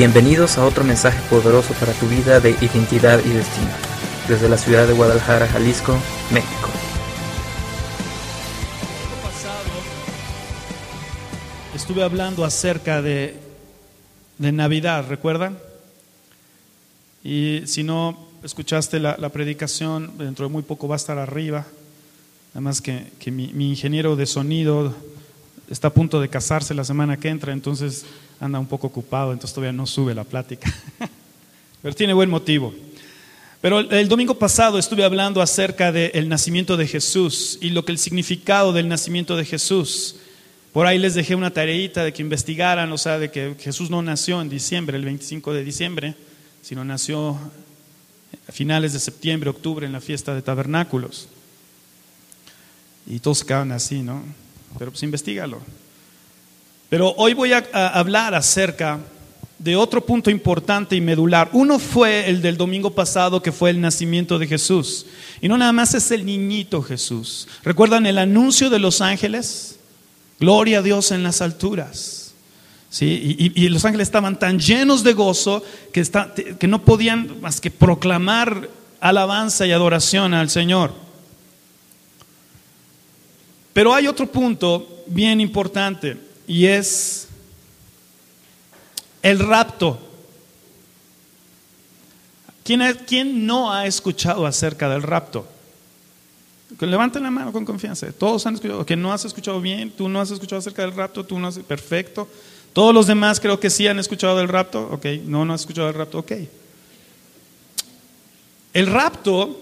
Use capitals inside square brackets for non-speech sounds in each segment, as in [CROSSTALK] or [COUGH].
Bienvenidos a otro mensaje poderoso para tu vida de identidad y destino, desde la ciudad de Guadalajara, Jalisco, México. Estuve hablando acerca de, Navidad, ¿recuerdan? Y si no escuchaste la, predicación, dentro de muy poco va a estar arriba. Nada más que, mi ingeniero de sonido está a punto de casarse la semana que entra, entonces anda un poco ocupado, entonces todavía no sube la plática. [LAUGHS] Pero tiene buen motivo. Pero el domingo pasado estuve hablando acerca del nacimiento de Jesús y lo que el significado del nacimiento de Jesús. Por ahí les dejé una tareita de que investigaran, o sea, de que Jesús no nació en diciembre, el 25 de diciembre, sino nació a finales de septiembre, octubre, en la fiesta de tabernáculos. Y todos quedaban así, ¿no? Pero pues investigalo. Pero hoy voy a, hablar acerca de otro punto importante y medular. Uno fue el del domingo pasado, que fue el nacimiento de Jesús. Y no nada más es el niñito Jesús. ¿Recuerdan el anuncio de los ángeles? Gloria a Dios en las alturas. ¿Sí? Y, y, los ángeles estaban tan llenos de gozo que, está, que no podían más que proclamar alabanza y adoración al Señor. Pero hay otro punto bien importante y es el rapto. ¿Quién, ¿Quién, no ha escuchado acerca del rapto? Levanten la mano con confianza. Todos han escuchado. Que no has escuchado bien, tú no has escuchado acerca del rapto, tú no has. Perfecto. Todos los demás creo que sí han escuchado del rapto. Ok, no, no has escuchado del rapto. Ok. El rapto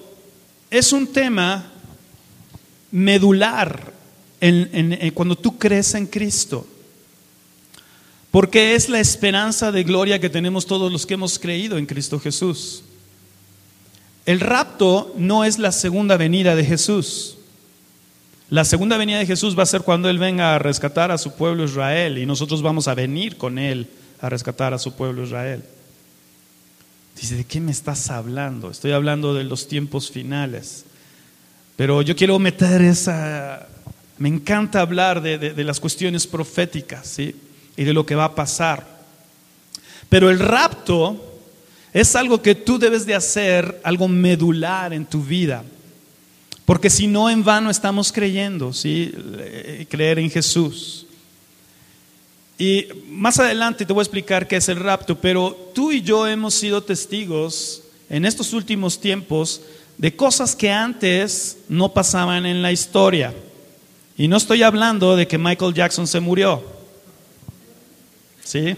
es un tema medular en, cuando tú crees en Cristo. Porque es la esperanza de gloria que tenemos todos los que hemos creído en Cristo Jesús. El rapto no es la segunda venida de Jesús. La segunda venida de Jesús va a ser cuando Él venga a rescatar a su pueblo Israel y nosotros vamos a venir con Él a rescatar a su pueblo Israel. Dice, ¿de qué me estás hablando? Estoy hablando de los tiempos finales. Pero yo quiero meter esa... Me encanta hablar de, de, de las cuestiones proféticas, ¿sí? Y de lo que va a pasar. Pero el rapto es algo que tú debes de hacer, algo medular en tu vida. Porque si no, en vano estamos creyendo, ¿sí? Creer en Jesús. Y más adelante te voy a explicar qué es el rapto, pero tú y yo hemos sido testigos en estos últimos tiempos de cosas que antes no pasaban en la historia. Y no estoy hablando de que Michael Jackson se murió. ¿Sí?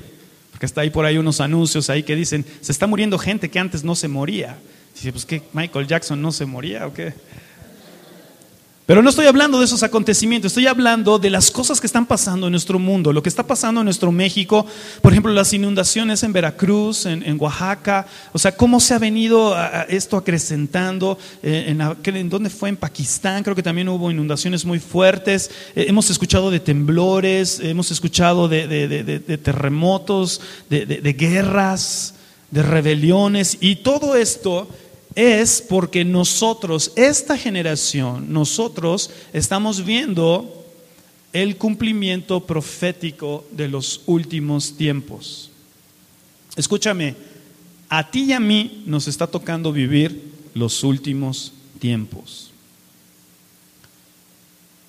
Porque está ahí por ahí unos anuncios ahí que dicen, se está muriendo gente que antes no se moría. Dice, pues que Michael Jackson no se moría o qué? Pero no estoy hablando de esos acontecimientos, estoy hablando de las cosas que están pasando en nuestro mundo, lo que está pasando en nuestro México, por ejemplo, las inundaciones en Veracruz, en, Oaxaca, o sea, cómo se ha venido esto acrecentando, eh, en, dónde fue, en Pakistán, creo que también hubo inundaciones muy fuertes, eh, hemos escuchado de temblores, hemos escuchado de terremotos, de guerras, de rebeliones, y todo esto es porque nosotros, esta generación, nosotros estamos viendo el cumplimiento profético de los últimos tiempos. Escúchame, a ti y a mí nos está tocando vivir los últimos tiempos.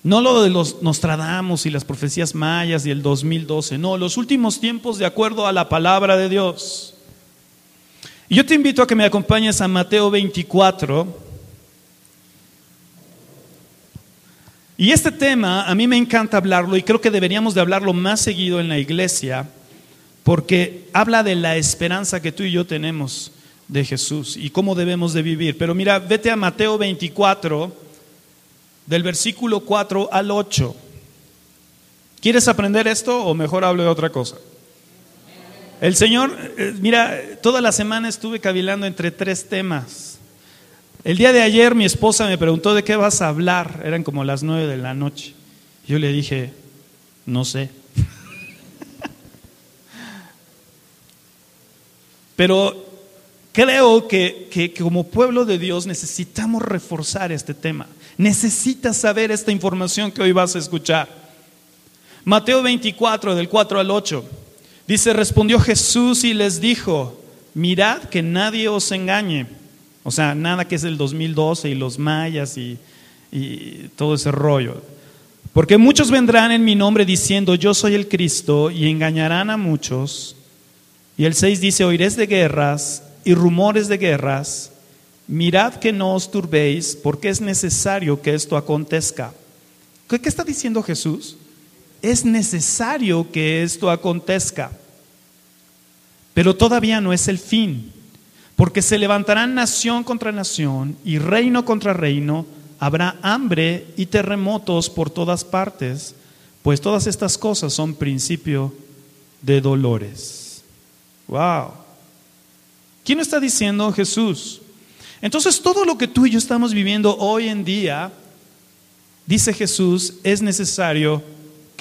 No lo de los Nostradamus y las profecías mayas y el 2012, no, los últimos tiempos de acuerdo a la palabra de Dios. Yo te invito a que me acompañes a Mateo 24. Y este tema a mí me encanta hablarlo y creo que deberíamos de hablarlo más seguido en la iglesia porque habla de la esperanza que tú y yo tenemos de Jesús y cómo debemos de vivir. Pero mira, vete a Mateo 24 del versículo 4 al 8. ¿Quieres aprender esto o mejor hablo de otra cosa? El Señor, eh, mira, toda la semana estuve cavilando entre tres temas. El día de ayer mi esposa me preguntó de qué vas a hablar, eran como las nueve de la noche. Yo le dije, no sé. [LAUGHS] Pero creo que, que, como pueblo de Dios necesitamos reforzar este tema. Necesitas saber esta información que hoy vas a escuchar. Mateo 24, del 4 al 8. Dice, respondió Jesús y les dijo, mirad que nadie os engañe. O sea, nada que es el 2012 y los mayas y, todo ese rollo. Porque muchos vendrán en mi nombre diciendo, yo soy el Cristo, y engañarán a muchos. Y el 6 dice, oiréis de guerras y rumores de guerras. Mirad que no os turbéis, porque es necesario que esto acontezca. ¿Qué, qué está diciendo Jesús? Es necesario que esto acontezca. Pero todavía no es el fin, porque se levantarán nación contra nación y reino contra reino habrá hambre y terremotos por todas partes, pues todas estas cosas son principio de dolores. Wow. ¿Quién está diciendo Jesús? Entonces todo lo que tú y yo estamos viviendo hoy en día, dice Jesús, es necesario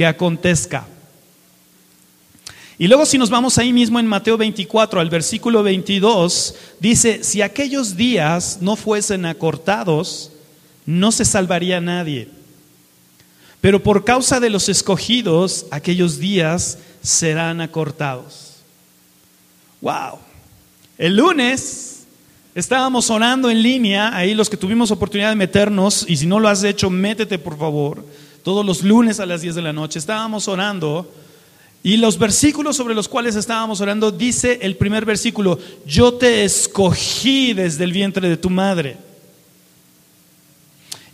que acontezca. Y luego si nos vamos ahí mismo en Mateo 24 al versículo 22, dice, si aquellos días no fuesen acortados, no se salvaría nadie. Pero por causa de los escogidos, aquellos días serán acortados. Wow. El lunes estábamos orando en línea, ahí los que tuvimos oportunidad de meternos, y si no lo has hecho, métete por favor. Todos los lunes a las 10 de la noche estábamos orando. Y los versículos sobre los cuales estábamos orando, dice el primer versículo, yo te escogí desde el vientre de tu madre.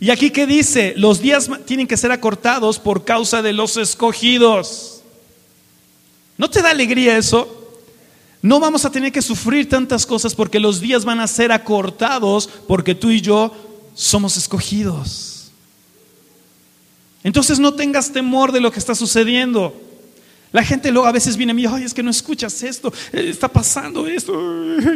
Y aquí que dice, los días tienen que ser acortados por causa de los escogidos. ¿No te da alegría eso? No vamos a tener que sufrir tantas cosas porque los días van a ser acortados porque tú y yo somos escogidos. Entonces no tengas temor de lo que está sucediendo. La gente luego a veces viene a mí, ay, es que no escuchas esto, eh, está pasando esto,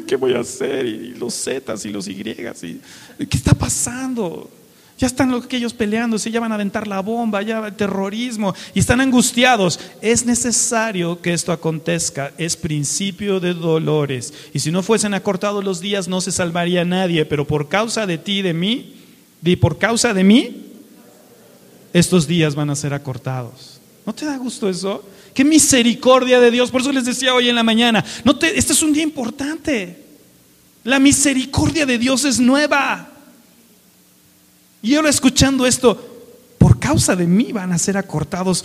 ¿qué voy a hacer? Y los Zetas y los Y, ¿qué está pasando? Ya están aquellos peleándose, ya van a aventar la bomba, ya el terrorismo, y están angustiados. Es necesario que esto acontezca, es principio de dolores. Y si no fuesen acortados los días, no se salvaría nadie, pero por causa de ti y de mí, y por causa de mí, estos días van a ser acortados. ¿No te da gusto eso? Qué misericordia de Dios. Por eso les decía hoy en la mañana, no te, este es un día importante. La misericordia de Dios es nueva. Y ahora escuchando esto, por causa de mí van a ser acortados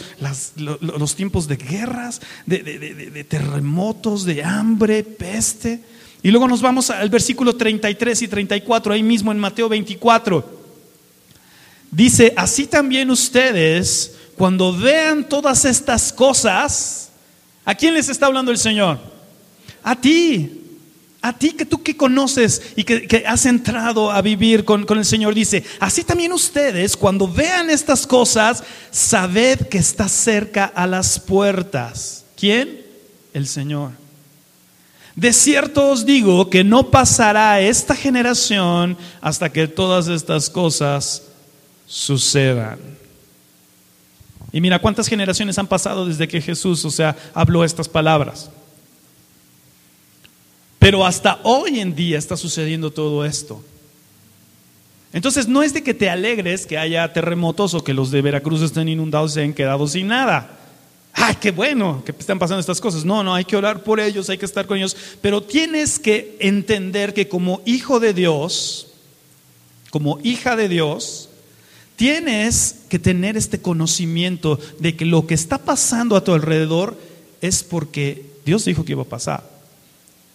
los tiempos de guerras, de, de, terremotos, de hambre, peste. Y luego nos vamos al versículo 33 y 34, ahí mismo en Mateo 24. Dice, así también ustedes, cuando vean todas estas cosas, ¿a quién les está hablando el Señor? A ti. A ti que tú que conoces y que, has entrado a vivir con, con, el Señor, dice, así también ustedes, cuando vean estas cosas, sabed que está cerca a las puertas. ¿Quién? El Señor. De cierto os digo que no pasará esta generación hasta que todas estas cosas sucedan. Y mira cuántas generaciones han pasado desde que Jesús, o sea, habló estas palabras. Pero hasta hoy en día está sucediendo todo esto. Entonces no es de que te alegres que haya terremotos o que los de Veracruz estén inundados y se hayan quedado sin nada. ¡Ay, qué bueno que están pasando estas cosas! No, no, hay que orar por ellos, hay que estar con ellos. Pero tienes que entender que como hijo de Dios, como hija de Dios, tienes que tener este conocimiento de que lo que está pasando a tu alrededor es porque Dios dijo que iba a pasar.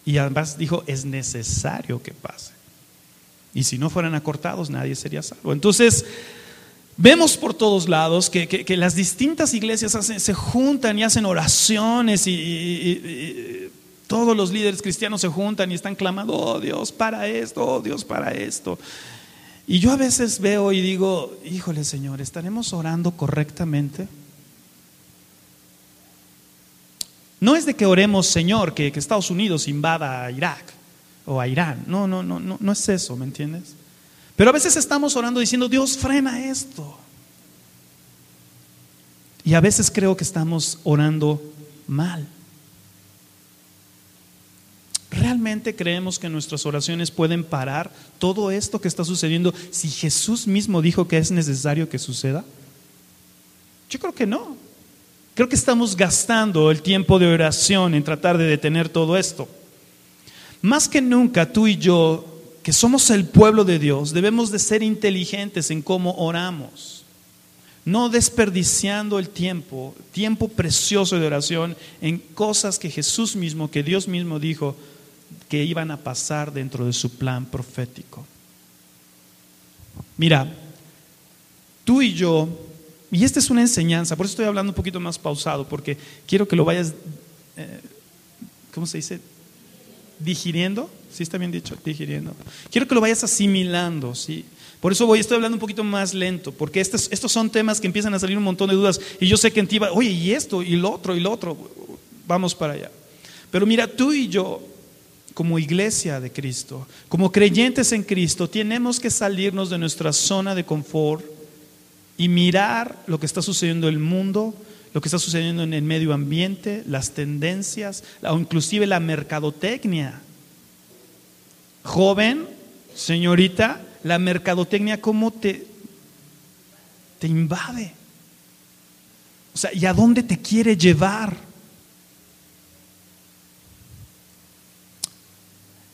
Y además dijo, es necesario que pase. Y si no fueran acortados, nadie sería salvo. Entonces, vemos por todos lados que, las distintas iglesias se juntan y hacen oraciones y, todos los líderes cristianos se juntan y están clamando, oh Dios, para esto, oh Dios, para esto. Y yo a veces veo y digo, híjole Señor, ¿estaremos orando correctamente? No es de que oremos, Señor, que, Estados Unidos invada a Irak o a Irán. No, no, no, no, no es eso, ¿me entiendes? Pero a veces estamos orando diciendo, Dios, frena esto. Y a veces creo que estamos orando mal. ¿Realmente creemos que nuestras oraciones pueden parar todo esto que está sucediendo si Jesús mismo dijo que es necesario que suceda? Yo creo que no. Creo que estamos gastando el tiempo de oración en tratar de detener todo esto. Más que nunca tú y yo, que somos el pueblo de Dios, debemos de ser inteligentes en cómo oramos. No desperdiciando el tiempo, tiempo precioso de oración en cosas que Jesús mismo, que Dios mismo dijo que iban a pasar dentro de su plan profético. Mira, tú y yo, y esta es una enseñanza, por eso estoy hablando un poquito más pausado, porque quiero que lo vayas, eh, ¿cómo se dice? Digiriendo, ¿sí está bien dicho? Digiriendo. Quiero que lo vayas asimilando, ¿sí? Por eso voy, estoy hablando un poquito más lento, porque estos, estos son temas que empiezan a salir un montón de dudas, y yo sé que en ti va, oye, y esto, y lo otro, y lo otro, vamos para allá. Pero mira, tú y yo, como iglesia de Cristo, como creyentes en Cristo, tenemos que salirnos de nuestra zona de confort y mirar lo que está sucediendo en el mundo, lo que está sucediendo en el medio ambiente, las tendencias, o inclusive la mercadotecnia. Joven, señorita, la mercadotecnia, ¿cómo te, te invade? O sea, ¿y a dónde te quiere llevar?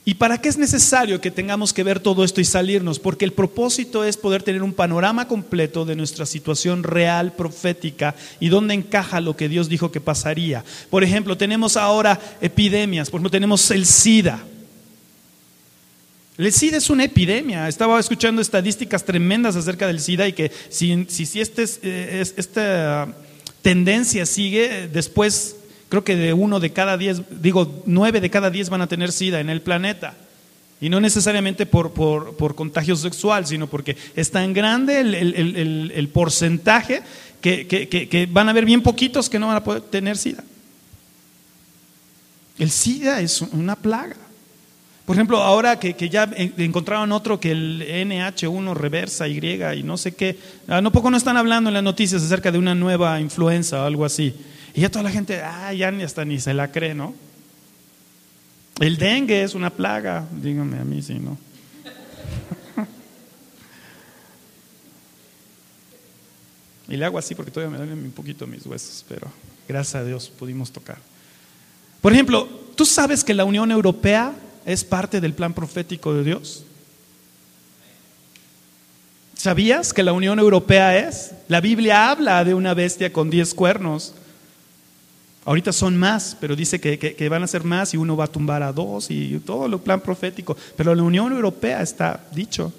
¿Y para qué es necesario que tengamos que ver todo esto y salirnos? Porque el propósito es poder tener un panorama completo de nuestra situación real, profética, y dónde encaja lo que Dios dijo que pasaría. Por ejemplo, tenemos ahora epidemias, por ejemplo, tenemos el SIDA. El SIDA es una epidemia. Estaba escuchando estadísticas tremendas acerca del SIDA y que si, si, este eh, esta tendencia sigue, después creo que de uno de cada diez, digo, nueve de cada diez van a tener SIDA en el planeta. Y no necesariamente por, por, contagio sexual, sino porque es tan grande el, porcentaje que, que, van a haber bien poquitos que no van a poder tener SIDA. El SIDA es una plaga. Por ejemplo, ahora que, ya encontraron otro que el NH1 reversa Y y no sé qué, ah, no poco no están hablando en las noticias acerca de una nueva influenza o algo así. Y ya toda la gente, ah, ya ni hasta ni se la cree, ¿no? El dengue es una plaga, díganme a mí si no. [LAUGHS] y le hago así porque todavía me duelen un poquito mis huesos, pero gracias a Dios pudimos tocar. Por ejemplo, ¿tú sabes que la Unión Europea es parte del plan profético de Dios? ¿Sabías que la Unión Europea es? La Biblia habla de una bestia con diez cuernos. Ahorita son más, pero dice que, van a ser más y uno va a tumbar a dos y todo el plan profético. Pero la Unión Europea está dicho.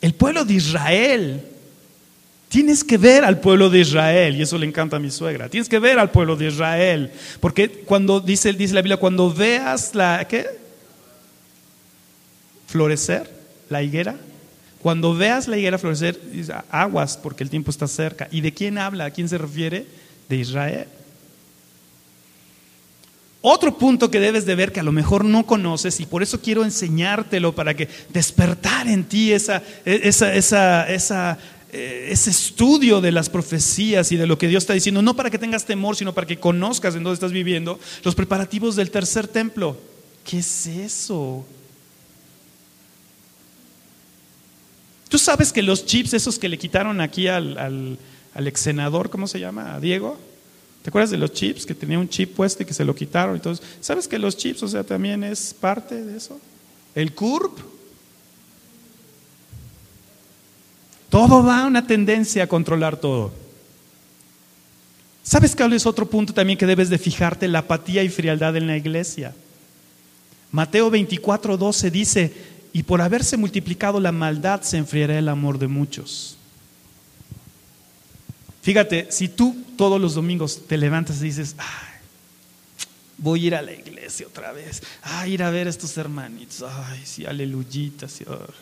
El pueblo de Israel, tienes que ver al pueblo de Israel, y eso le encanta a mi suegra, tienes que ver al pueblo de Israel, porque cuando dice, dice la Biblia, cuando veas la, ¿qué? Florecer, la higuera, cuando veas la higuera florecer, aguas, porque el tiempo está cerca. ¿Y de quién habla? ¿A quién se refiere? De Israel. Otro punto que debes de ver que a lo mejor no conoces y por eso quiero enseñártelo para que despertar en ti esa, esa, esa, esa eh, ese estudio de las profecías y de lo que Dios está diciendo, no para que tengas temor, sino para que conozcas en dónde estás viviendo, los preparativos del tercer templo. ¿Qué es eso? Tú sabes que los chips, esos que le quitaron aquí al al ex senador, ¿cómo se llama? A Diego. ¿Te acuerdas de los chips? Que tenía un chip puesto y que se lo quitaron. Entonces, ¿sabes que los chips, o sea, también es parte de eso? El CURP. Todo va a una tendencia a controlar todo. ¿Sabes cuál es otro punto también que debes de fijarte? La apatía y frialdad en la iglesia. Mateo 24, 12 dice, y por haberse multiplicado la maldad se enfriará el amor de muchos. Fíjate, si tú todos los domingos te levantas y dices, ay, voy a ir a la iglesia otra vez, ay, ir a ver a estos hermanitos, ay, sí, aleluyita, Señor.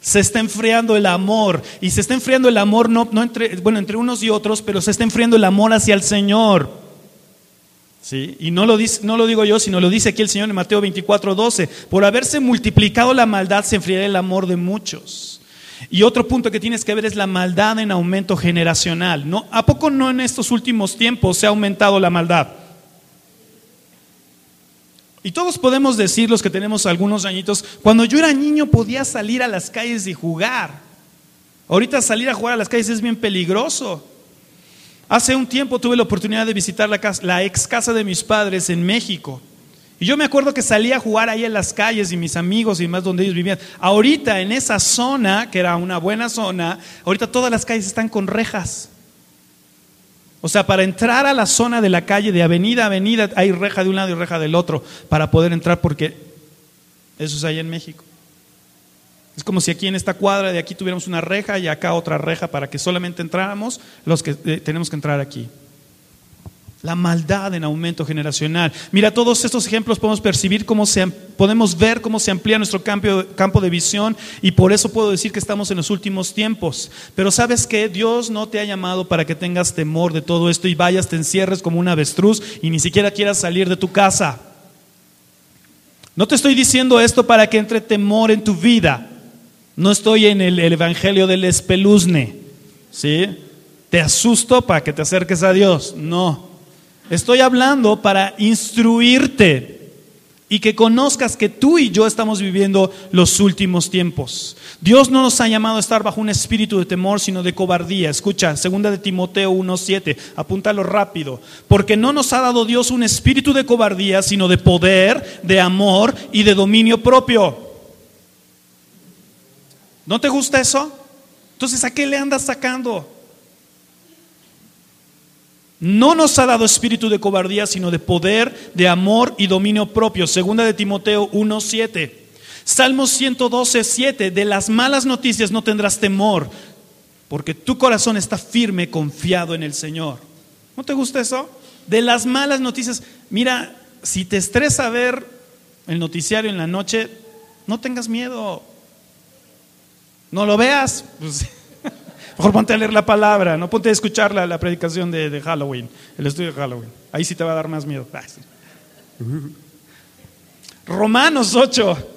Se está enfriando el amor y se está enfriando el amor no, no entre, bueno, entre unos y otros, pero se está enfriando el amor hacia el Señor. ¿Sí? Y no lo, dice, no lo digo yo, sino lo dice aquí el Señor en Mateo 24, 12. Por haberse multiplicado la maldad se enfriará el amor de muchos. Y otro punto que tienes que ver es la maldad en aumento generacional. ¿No? ¿A poco no en estos últimos tiempos se ha aumentado la maldad? Y todos podemos decir, los que tenemos algunos añitos, cuando yo era niño podía salir a las calles y jugar. Ahorita salir a jugar a las calles es bien peligroso. Hace un tiempo tuve la oportunidad de visitar la, casa, la ex casa de mis padres en México. Y yo me acuerdo que salía a jugar ahí en las calles y mis amigos y más donde ellos vivían. Ahorita en esa zona, que era una buena zona, ahorita todas las calles están con rejas. O sea, para entrar a la zona de la calle, de avenida a avenida, hay reja de un lado y reja del otro, para poder entrar, porque eso es ahí en México. Es como si aquí en esta cuadra de aquí tuviéramos una reja y acá otra reja para que solamente entráramos los que eh, tenemos que entrar aquí. La maldad en aumento generacional. Mira, todos estos ejemplos podemos percibir cómo se, podemos ver cómo se amplía nuestro campo, campo de visión y por eso puedo decir que estamos en los últimos tiempos. Pero sabes que Dios no te ha llamado para que tengas temor de todo esto y vayas, te encierres como un avestruz y ni siquiera quieras salir de tu casa. No te estoy diciendo esto para que entre temor en tu vida. No estoy en el, el evangelio del espeluzne. ¿Sí? Te asusto para que te acerques a Dios. No. Estoy hablando para instruirte y que conozcas que tú y yo estamos viviendo los últimos tiempos. Dios no nos ha llamado a estar bajo un espíritu de temor, sino de cobardía. Escucha, segunda de Timoteo 1:7, apúntalo rápido, porque no nos ha dado Dios un espíritu de cobardía, sino de poder, de amor y de dominio propio. ¿No te gusta eso? Entonces, ¿a qué le andas sacando? No nos ha dado espíritu de cobardía, sino de poder, de amor y dominio propio. Segunda de Timoteo 1:7. Salmos 112, 7. De las malas noticias no tendrás temor, porque tu corazón está firme, confiado en el Señor. ¿No te gusta eso? De las malas noticias. Mira, si te estresa ver el noticiario en la noche, no tengas miedo. No lo veas. Pues, Mejor ponte a leer la palabra, no ponte a escuchar la, predicación de, Halloween, el estudio de Halloween. Ahí sí te va a dar más miedo. Romanos 8,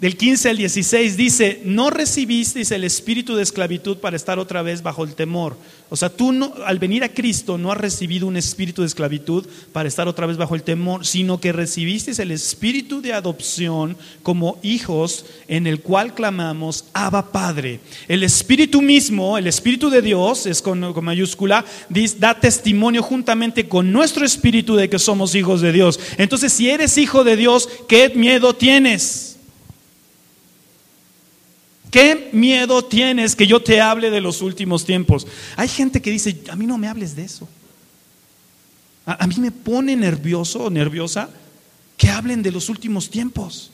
del 15 al 16 dice, no recibisteis el espíritu de esclavitud para estar otra vez bajo el temor. O sea, tú no, al venir a Cristo no has recibido un espíritu de esclavitud para estar otra vez bajo el temor, sino que recibisteis el espíritu de adopción como hijos en el cual clamamos, Abba Padre. El espíritu mismo, el espíritu de Dios, es con, mayúscula, da testimonio juntamente con nuestro espíritu de que somos hijos de Dios. Entonces, si eres hijo de Dios, ¿qué miedo tienes? ¿Qué miedo tienes que yo te hable de los últimos tiempos? Hay gente que dice, a mí no me hables de eso. A, mí me pone nervioso o nerviosa que hablen de los últimos tiempos.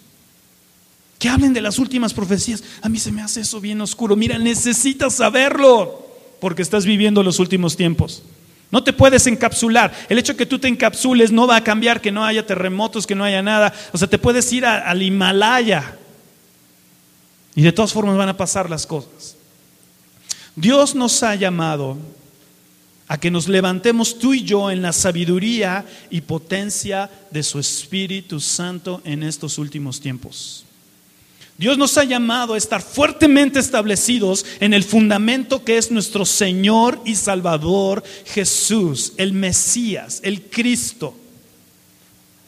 Que hablen de las últimas profecías. A mí se me hace eso bien oscuro. Mira, necesitas saberlo porque estás viviendo los últimos tiempos. No te puedes encapsular. El hecho de que tú te encapsules no va a cambiar que no haya terremotos, que no haya nada. O sea, te puedes ir al Himalaya y de todas formas van a pasar las cosas. Dios nos ha llamado a que nos levantemos tú y yo en la sabiduría y potencia de su Espíritu Santo en estos últimos tiempos. Dios nos ha llamado a estar fuertemente establecidos en el fundamento que es nuestro Señor y Salvador Jesús, el Mesías, el Cristo.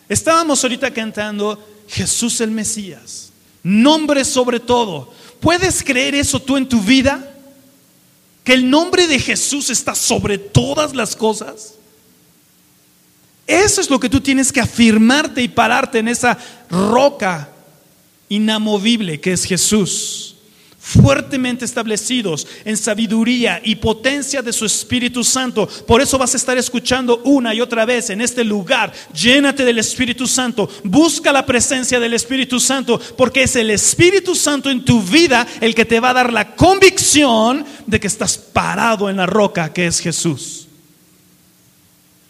Estábamos ahorita cantando Jesús el Mesías nombre sobre todo. ¿Puedes creer eso tú en tu vida? Que el nombre de Jesús está sobre todas las cosas. Eso es lo que tú tienes que afirmarte y pararte en esa roca inamovible que es Jesús fuertemente establecidos en sabiduría y potencia de su Espíritu Santo. Por eso vas a estar escuchando una y otra vez en este lugar. Llénate del Espíritu Santo. Busca la presencia del Espíritu Santo, porque es el Espíritu Santo en tu vida el que te va a dar la convicción de que estás parado en la roca que es Jesús.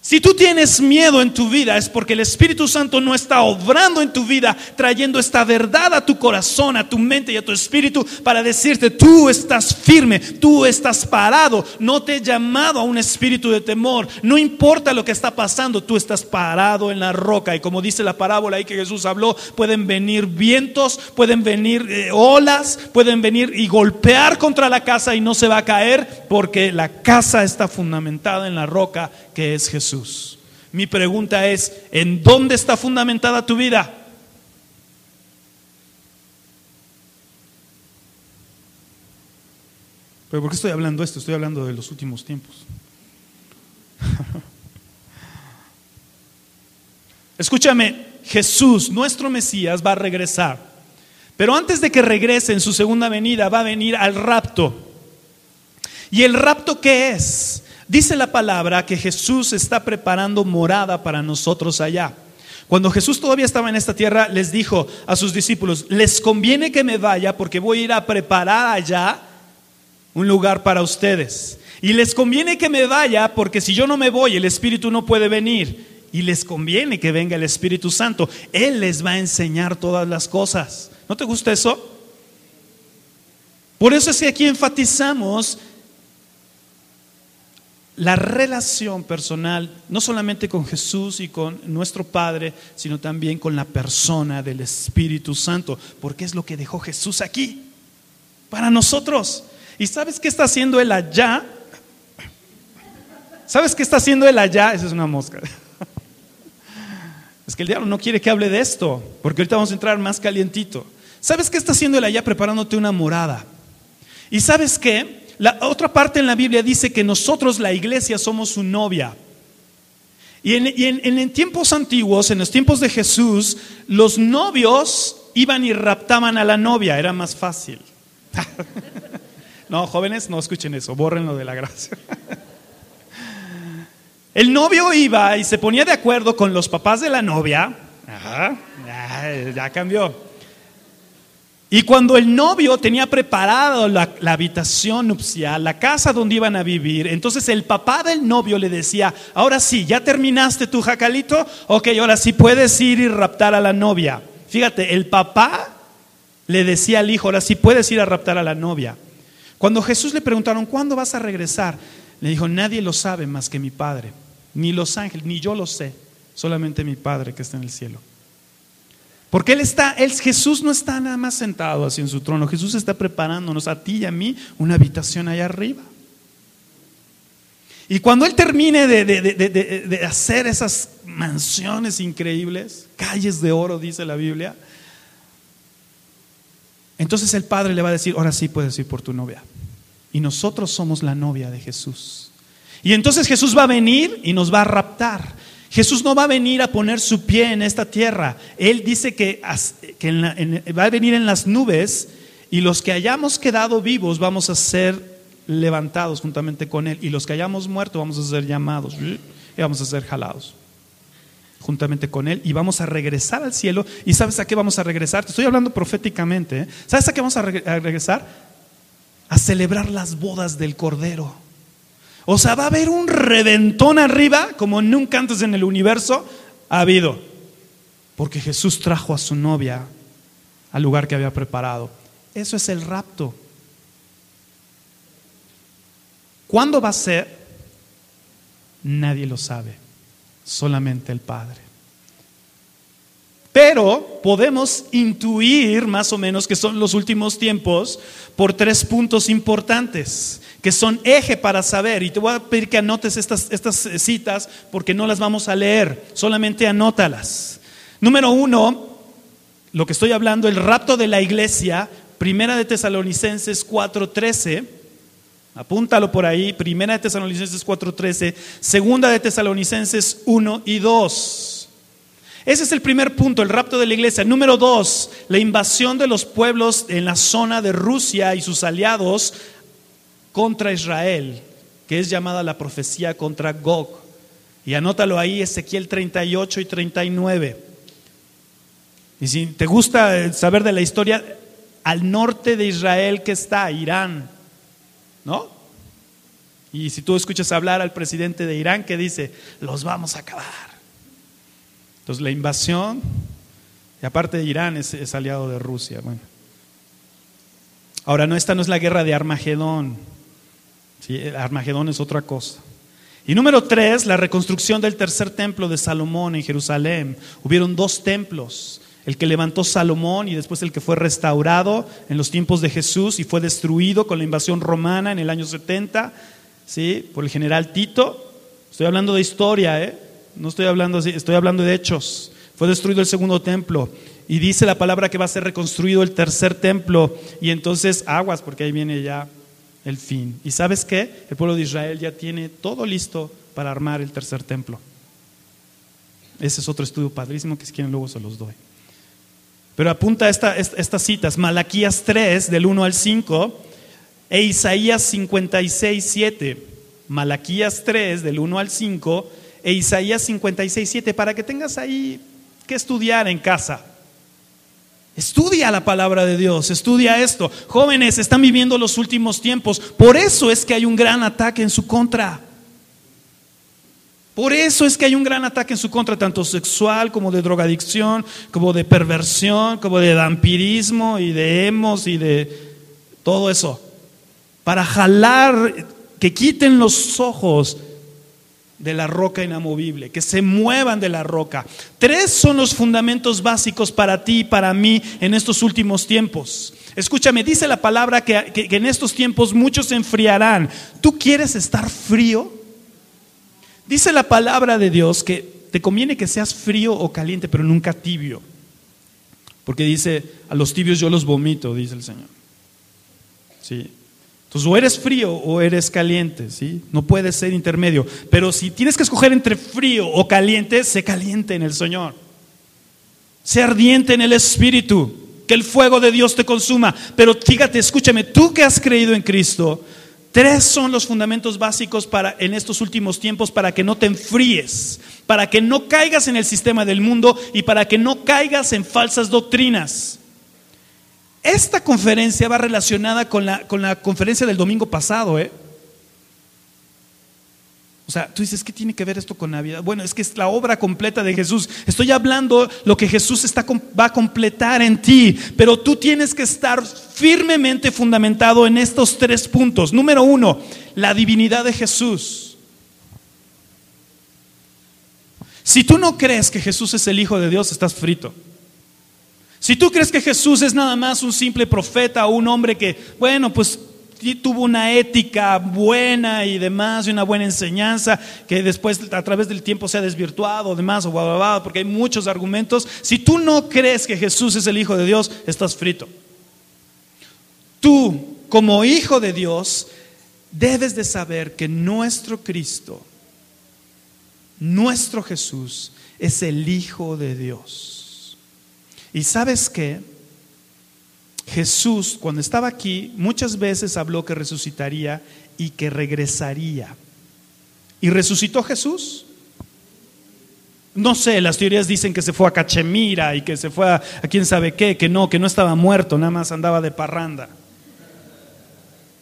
Si tú tienes miedo en tu vida es porque el Espíritu Santo no está obrando en tu vida, trayendo esta verdad a tu corazón, a tu mente y a tu espíritu para decirte, tú estás firme, tú estás parado, no te he llamado a un espíritu de temor, no importa lo que está pasando, tú estás parado en la roca. Y como dice la parábola ahí que Jesús habló, pueden venir vientos, pueden venir eh, olas, pueden venir y golpear contra la casa y no se va a caer porque la casa está fundamentada en la roca que es Jesús. Mi pregunta es, ¿en dónde está fundamentada tu vida? Pero ¿por qué estoy hablando esto? Estoy hablando de los últimos tiempos. [LAUGHS] Escúchame, Jesús, nuestro Mesías, va a regresar. Pero antes de que regrese en su segunda venida, va a venir al rapto. ¿Y el rapto qué es? Dice la palabra que Jesús está preparando morada para nosotros allá. Cuando Jesús todavía estaba en esta tierra, les dijo a sus discípulos, les conviene que me vaya porque voy a ir a preparar allá un lugar para ustedes. Y les conviene que me vaya porque si yo no me voy, el Espíritu no puede venir. Y les conviene que venga el Espíritu Santo. Él les va a enseñar todas las cosas. ¿No te gusta eso? Por eso es que aquí enfatizamos la relación personal, no solamente con Jesús y con nuestro Padre, sino también con la persona del Espíritu Santo, porque es lo que dejó Jesús aquí, para nosotros. ¿Y sabes qué está haciendo Él allá? ¿Sabes qué está haciendo Él allá? Esa es una mosca. Es que el diablo no quiere que hable de esto, porque ahorita vamos a entrar más calientito. ¿Sabes qué está haciendo Él allá preparándote una morada? ¿Y sabes qué? La otra parte en la Biblia dice que nosotros, la iglesia, somos su novia. Y, en, tiempos antiguos, en los tiempos de Jesús, los novios iban y raptaban a la novia, era más fácil. [LAUGHS] no, jóvenes, no escuchen eso, bórrenlo de la gracia. [LAUGHS] El novio iba y se ponía de acuerdo con los papás de la novia. Ajá, ya cambió. Y cuando el novio tenía preparado la, habitación nupcial, la casa donde iban a vivir, entonces el papá del novio le decía, ahora sí, ya terminaste tu jacalito, ok, ahora sí puedes ir y raptar a la novia. Fíjate, el papá le decía al hijo, ahora sí puedes ir a raptar a la novia. Cuando Jesús le preguntaron, ¿cuándo vas a regresar? Le dijo, nadie lo sabe más que mi Padre, ni los ángeles, ni yo lo sé, solamente mi Padre que está en el cielo. Porque Él está, Jesús no está nada más sentado así en su trono, Jesús está preparándonos a ti y a mí una habitación allá arriba. Y cuando Él termine de, de, hacer esas mansiones increíbles, calles de oro, dice la Biblia, entonces el Padre le va a decir, ahora sí puedes ir por tu novia. Y nosotros somos la novia de Jesús. Y entonces Jesús va a venir y nos va a raptar. Jesús no va a venir a poner su pie en esta tierra. Él dice que, va a venir en las nubes y los que hayamos quedado vivos vamos a ser levantados juntamente con Él. Y los que hayamos muerto vamos a ser llamados y vamos a ser jalados juntamente con Él y vamos a regresar al cielo. ¿Y sabes a qué vamos a regresar? Te estoy hablando proféticamente. ¿eh? ¿Sabes a qué vamos a regresar? A celebrar las bodas del Cordero. O sea, va a haber un reventón arriba como nunca antes en el universo ha habido. Porque Jesús trajo a su novia al lugar que había preparado. Eso es el rapto. ¿Cuándo va a ser? Nadie lo sabe, solamente el Padre. Pero podemos intuir más o menos que son los últimos tiempos por tres puntos importantes que son eje para saber. Y te voy a pedir que anotes estas, estas citas porque no las vamos a leer, solamente anótalas. Número uno, lo que estoy hablando, el rapto de la iglesia, primera de Tesalonicenses 4.13. Apúntalo por ahí, primera de Tesalonicenses 4.13, segunda de Tesalonicenses 1 y 2. Ese es el primer punto, el rapto de la iglesia. Número dos, la invasión de los pueblos en la zona de Rusia y sus aliados contra Israel, que es llamada la profecía contra Gog. Y anótalo ahí, Ezequiel 38 y 39. Y si te gusta saber de la historia, al norte de Israel que está Irán, ¿no? Y si tú escuchas hablar al presidente de Irán que dice, los vamos a acabar. Entonces la invasión, y aparte Irán es, aliado de Rusia. Bueno. Ahora, no, esta no es la guerra de Armagedón. Armagedón es otra cosa. Y número tres, la reconstrucción del tercer templo de Salomón en Jerusalén. Hubieron dos templos, el que levantó Salomón y después el que fue restaurado en los tiempos de Jesús y fue destruido con la invasión romana en el año 70, ¿sí? por el general Tito. Estoy hablando de historia, ¿eh? No estoy hablando así, estoy hablando de hechos. Fue destruido el segundo templo y dice la palabra que va a ser reconstruido el tercer templo y entonces aguas porque ahí viene ya el fin. ¿Y sabes qué? El pueblo de Israel ya tiene todo listo para armar el tercer templo. Ese es otro estudio padrísimo que si quieren luego se los doy. Pero apunta esta, estas citas, Malaquías 3 del 1 al 5 e Isaías 56, 7. Malaquías 3 del 1 al 5 e Isaías 56, 7, para que tengas ahí que estudiar en casa. Estudia la palabra de Dios, estudia esto. Jóvenes están viviendo los últimos tiempos, por eso es que hay un gran ataque en su contra. Por eso es que hay un gran ataque en su contra, tanto sexual como de drogadicción, como de perversión, como de vampirismo y de hemos y de todo eso. Para jalar, que quiten los ojos de la roca inamovible, que se muevan de la roca. Tres son los fundamentos básicos para ti y para mí en estos últimos tiempos. Escúchame, dice la palabra que, que en estos tiempos muchos se enfriarán. ¿Tú quieres estar frío? Dice la palabra de Dios que te conviene que seas frío o caliente, pero nunca tibio. Porque dice, a los tibios yo los vomito, dice el Señor. Sí. Entonces, o eres frío o eres caliente, ¿sí? No puedes ser intermedio. Pero si tienes que escoger entre frío o caliente, sé caliente en el Señor. Sé ardiente en el Espíritu, que el fuego de Dios te consuma. Pero fíjate, escúchame, tú que has creído en Cristo, tres son los fundamentos básicos para en estos últimos tiempos para que no te enfríes, para que no caigas en el sistema del mundo y para que no caigas en falsas doctrinas. Esta conferencia va relacionada con la, con la conferencia del domingo pasado, ¿eh? O sea, tú dices, ¿qué tiene que ver esto con Navidad? Bueno, es que es la obra completa de Jesús. Estoy hablando lo que Jesús está, va a completar en ti, pero tú tienes que estar firmemente fundamentado en estos tres puntos. Número uno, la divinidad de Jesús. Si tú no crees que Jesús es el Hijo de Dios, estás frito. Si tú crees que Jesús es nada más un simple profeta o un hombre que, bueno, pues tuvo una ética buena y demás, y una buena enseñanza, que después a través del tiempo se ha desvirtuado, demás, o bla, porque hay muchos argumentos. Si tú no crees que Jesús es el Hijo de Dios, estás frito. Tú, como Hijo de Dios, debes de saber que nuestro Cristo, nuestro Jesús, es el Hijo de Dios. Y sabes qué? Jesús, cuando estaba aquí, muchas veces habló que resucitaría y que regresaría. ¿Y resucitó Jesús? No sé, las teorías dicen que se fue a Cachemira y que se fue a, a quién sabe qué, que no, que no estaba muerto, nada más andaba de parranda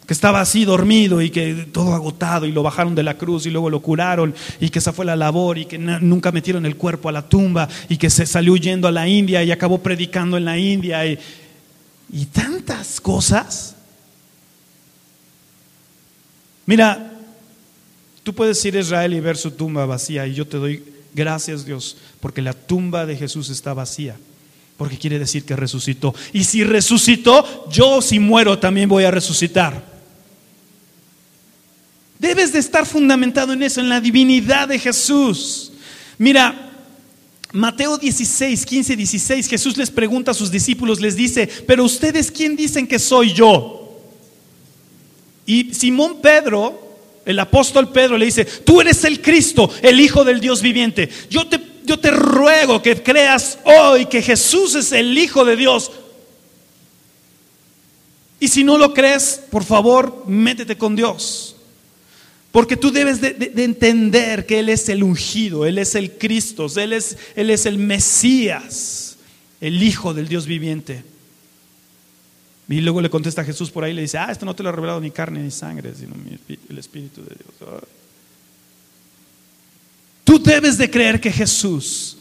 que estaba así dormido y que todo agotado y lo bajaron de la cruz y luego lo curaron y que esa fue la labor y que nunca metieron el cuerpo a la tumba y que se salió huyendo a la India y acabó predicando en la India y, y tantas cosas. Mira, tú puedes ir a Israel y ver su tumba vacía y yo te doy gracias Dios porque la tumba de Jesús está vacía. Porque quiere decir que resucitó. Y si resucitó, yo si muero también voy a resucitar. Debes de estar fundamentado en eso, en la divinidad de Jesús. Mira, Mateo 16, 15, 16, Jesús les pregunta a sus discípulos, les dice, pero ustedes, ¿quién dicen que soy yo? Y Simón Pedro, el apóstol Pedro, le dice, tú eres el Cristo, el Hijo del Dios viviente. Yo te, yo te ruego que creas hoy que Jesús es el Hijo de Dios. Y si no lo crees, por favor, métete con Dios. Porque tú debes de, entender que Él es el ungido, Él es el Cristo, Él es, Él es el Mesías, el Hijo del Dios viviente. Y luego le contesta a Jesús por ahí, le dice, ah, esto no te lo ha revelado ni carne ni sangre, sino el Espíritu de Dios. Tú debes de creer que Jesús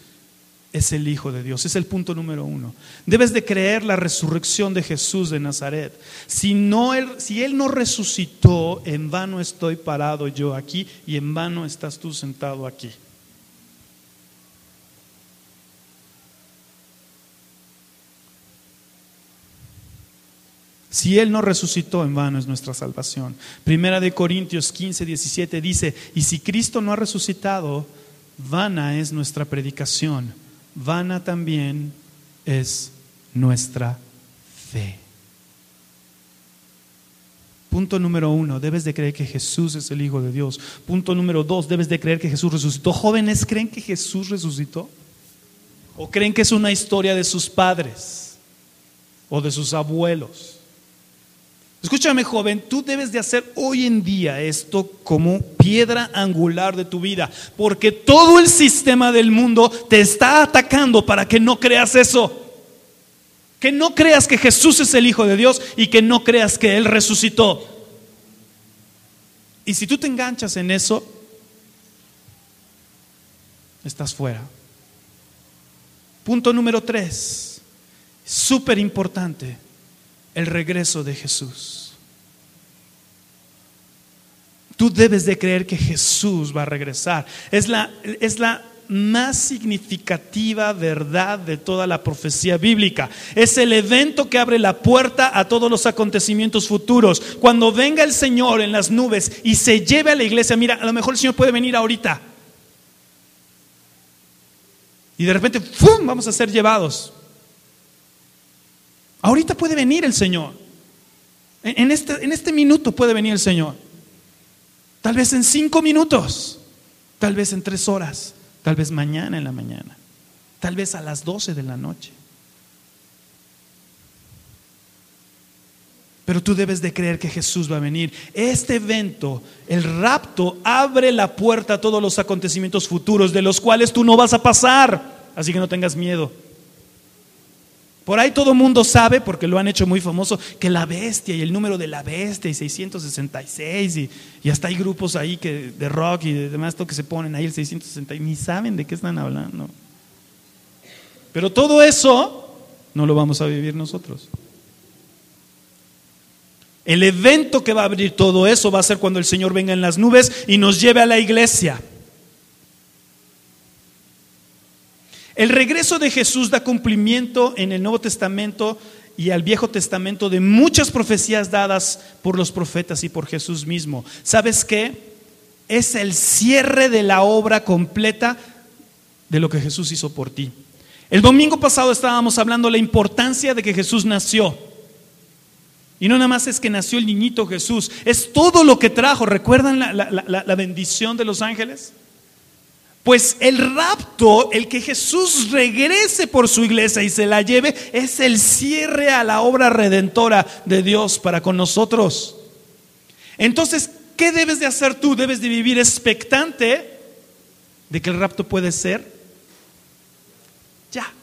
es el Hijo de Dios. Es el punto número uno. Debes de creer la resurrección de Jesús de Nazaret. Si, no él, si Él no resucitó, en vano estoy parado yo aquí y en vano estás tú sentado aquí. Si Él no resucitó, en vano es nuestra salvación. Primera de Corintios 15, 17 dice, y si Cristo no ha resucitado, vana es nuestra predicación vana también es nuestra fe. Punto número uno, debes de creer que Jesús es el Hijo de Dios. Punto número dos, debes de creer que Jesús resucitó. Jóvenes, ¿creen que Jesús resucitó? ¿O creen que es una historia de sus padres o de sus abuelos? Escúchame joven, tú debes de hacer hoy en día esto como piedra angular de tu vida, porque todo el sistema del mundo te está atacando para que no creas eso. Que no creas que Jesús es el Hijo de Dios y que no creas que Él resucitó. Y si tú te enganchas en eso, estás fuera. Punto número tres, súper importante el regreso de Jesús. Tú debes de creer que Jesús va a regresar. Es la, es la más significativa verdad de toda la profecía bíblica. Es el evento que abre la puerta a todos los acontecimientos futuros. Cuando venga el Señor en las nubes y se lleve a la iglesia, mira, a lo mejor el Señor puede venir ahorita. Y de repente, ¡fum! Vamos a ser llevados. Ahorita puede venir el Señor. En este, en este minuto puede venir el Señor. Tal vez en cinco minutos. Tal vez en tres horas. Tal vez mañana en la mañana. Tal vez a las doce de la noche. Pero tú debes de creer que Jesús va a venir. Este evento, el rapto, abre la puerta a todos los acontecimientos futuros de los cuales tú no vas a pasar. Así que no tengas miedo. Por ahí todo mundo sabe, porque lo han hecho muy famoso, que la bestia y el número de la bestia y 666 y, y hasta hay grupos ahí que, de rock y de demás que se ponen ahí el 666, ni saben de qué están hablando. Pero todo eso no lo vamos a vivir nosotros. El evento que va a abrir todo eso va a ser cuando el Señor venga en las nubes y nos lleve a la iglesia. El regreso de Jesús da cumplimiento en el Nuevo Testamento y al Viejo Testamento de muchas profecías dadas por los profetas y por Jesús mismo. ¿Sabes qué? Es el cierre de la obra completa de lo que Jesús hizo por ti. El domingo pasado estábamos hablando de la importancia de que Jesús nació. Y no nada más es que nació el niñito Jesús, es todo lo que trajo. ¿Recuerdan la, la bendición de los ángeles? Pues el rapto, el que Jesús regrese por su iglesia y se la lleve, es el cierre a la obra redentora de Dios para con nosotros. Entonces, ¿qué debes de hacer tú? Debes de vivir expectante de que el rapto puede ser ya.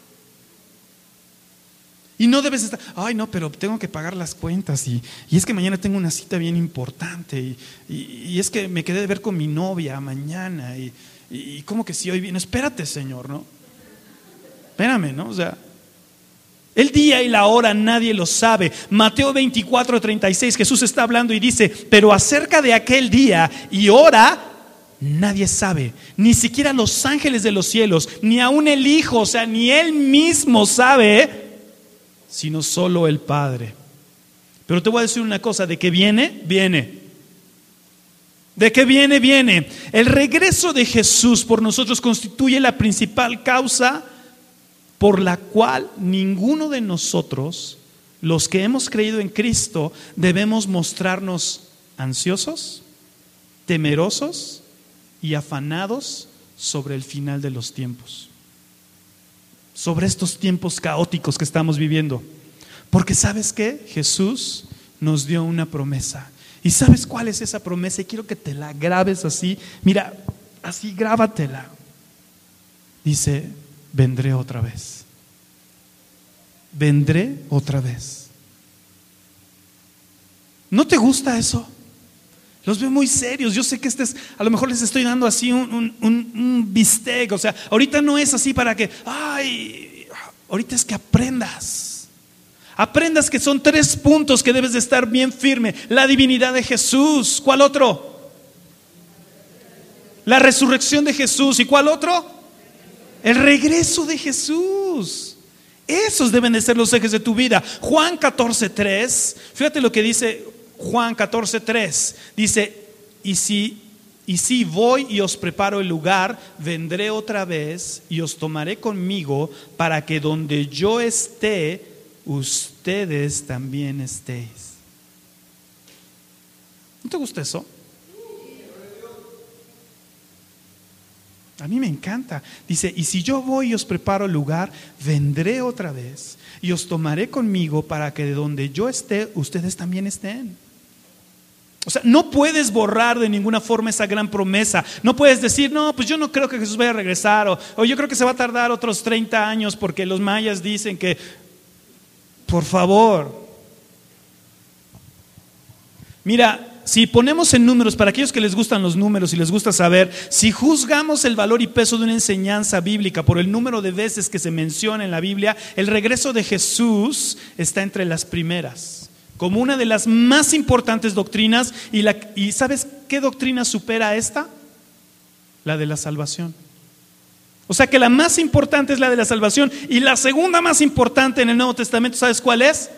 Y no debes estar, ay no, pero tengo que pagar las cuentas y, es que mañana tengo una cita bien importante y, y es que me quedé de ver con mi novia mañana y, y cómo que si hoy viene, espérate, Señor, ¿no? Espérame, ¿no? O sea, el día y la hora nadie lo sabe. Mateo 24, 36, Jesús está hablando y dice, pero acerca de aquel día y hora, nadie sabe, ni siquiera los ángeles de los cielos, ni aun el Hijo, o sea, ni Él mismo sabe, sino solo el Padre. Pero te voy a decir una cosa, de que viene, viene. ¿De qué viene? Viene. El regreso de Jesús por nosotros constituye la principal causa por la cual ninguno de nosotros, los que hemos creído en Cristo, debemos mostrarnos ansiosos, temerosos y afanados sobre el final de los tiempos. Sobre estos tiempos caóticos que estamos viviendo. Porque sabes qué? Jesús nos dio una promesa. ¿Y sabes cuál es esa promesa? Y quiero que te la grabes así. Mira, así grábatela. Dice, vendré otra vez. Vendré otra vez. ¿No te gusta eso? Los veo muy serios. Yo sé que este es, a lo mejor les estoy dando así un, un bistec. O sea, ahorita no es así para que, ay, ahorita es que aprendas. Aprendas que son tres puntos que debes de estar bien firme. La divinidad de Jesús. ¿Cuál otro? La resurrección de Jesús. ¿Y cuál otro? El regreso de Jesús. Esos deben de ser los ejes de tu vida. Juan 14.3. Fíjate lo que dice Juan 14.3. Dice, y si, y si voy y os preparo el lugar, vendré otra vez y os tomaré conmigo para que donde yo esté, ustedes también estéis. ¿No te gusta eso? A mí me encanta. Dice, y si yo voy y os preparo lugar, vendré otra vez y os tomaré conmigo para que de donde yo esté, ustedes también estén. O sea, no puedes borrar de ninguna forma esa gran promesa. No puedes decir, no, pues yo no creo que Jesús vaya a regresar, o, o yo creo que se va a tardar otros 30 años porque los mayas dicen que, por favor. Mira, si ponemos en números, para aquellos que les gustan los números y les gusta saber, si juzgamos el valor y peso de una enseñanza bíblica por el número de veces que se menciona en la Biblia, el regreso de Jesús está entre las primeras, como una de las más importantes doctrinas. ¿Y, la, y sabes qué doctrina supera esta? La de la salvación. O sea que la más importante es la de la salvación y la segunda más importante en el Nuevo Testamento, ¿sabes cuál es?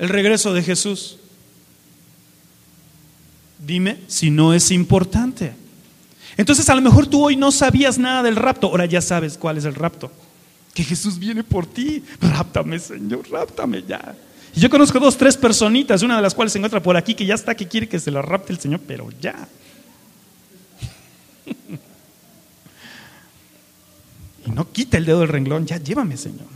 El regreso de Jesús. Dime si no es importante. Entonces a lo mejor tú hoy no sabías nada del rapto, ahora ya sabes cuál es el rapto. Que Jesús viene por ti. Ráptame, Señor, ráptame ya. Y yo conozco dos, tres personitas, una de las cuales se encuentra por aquí, que ya está, que quiere que se la rapte el Señor, pero ya. No quita el dedo del renglón, ya llévame, Señor.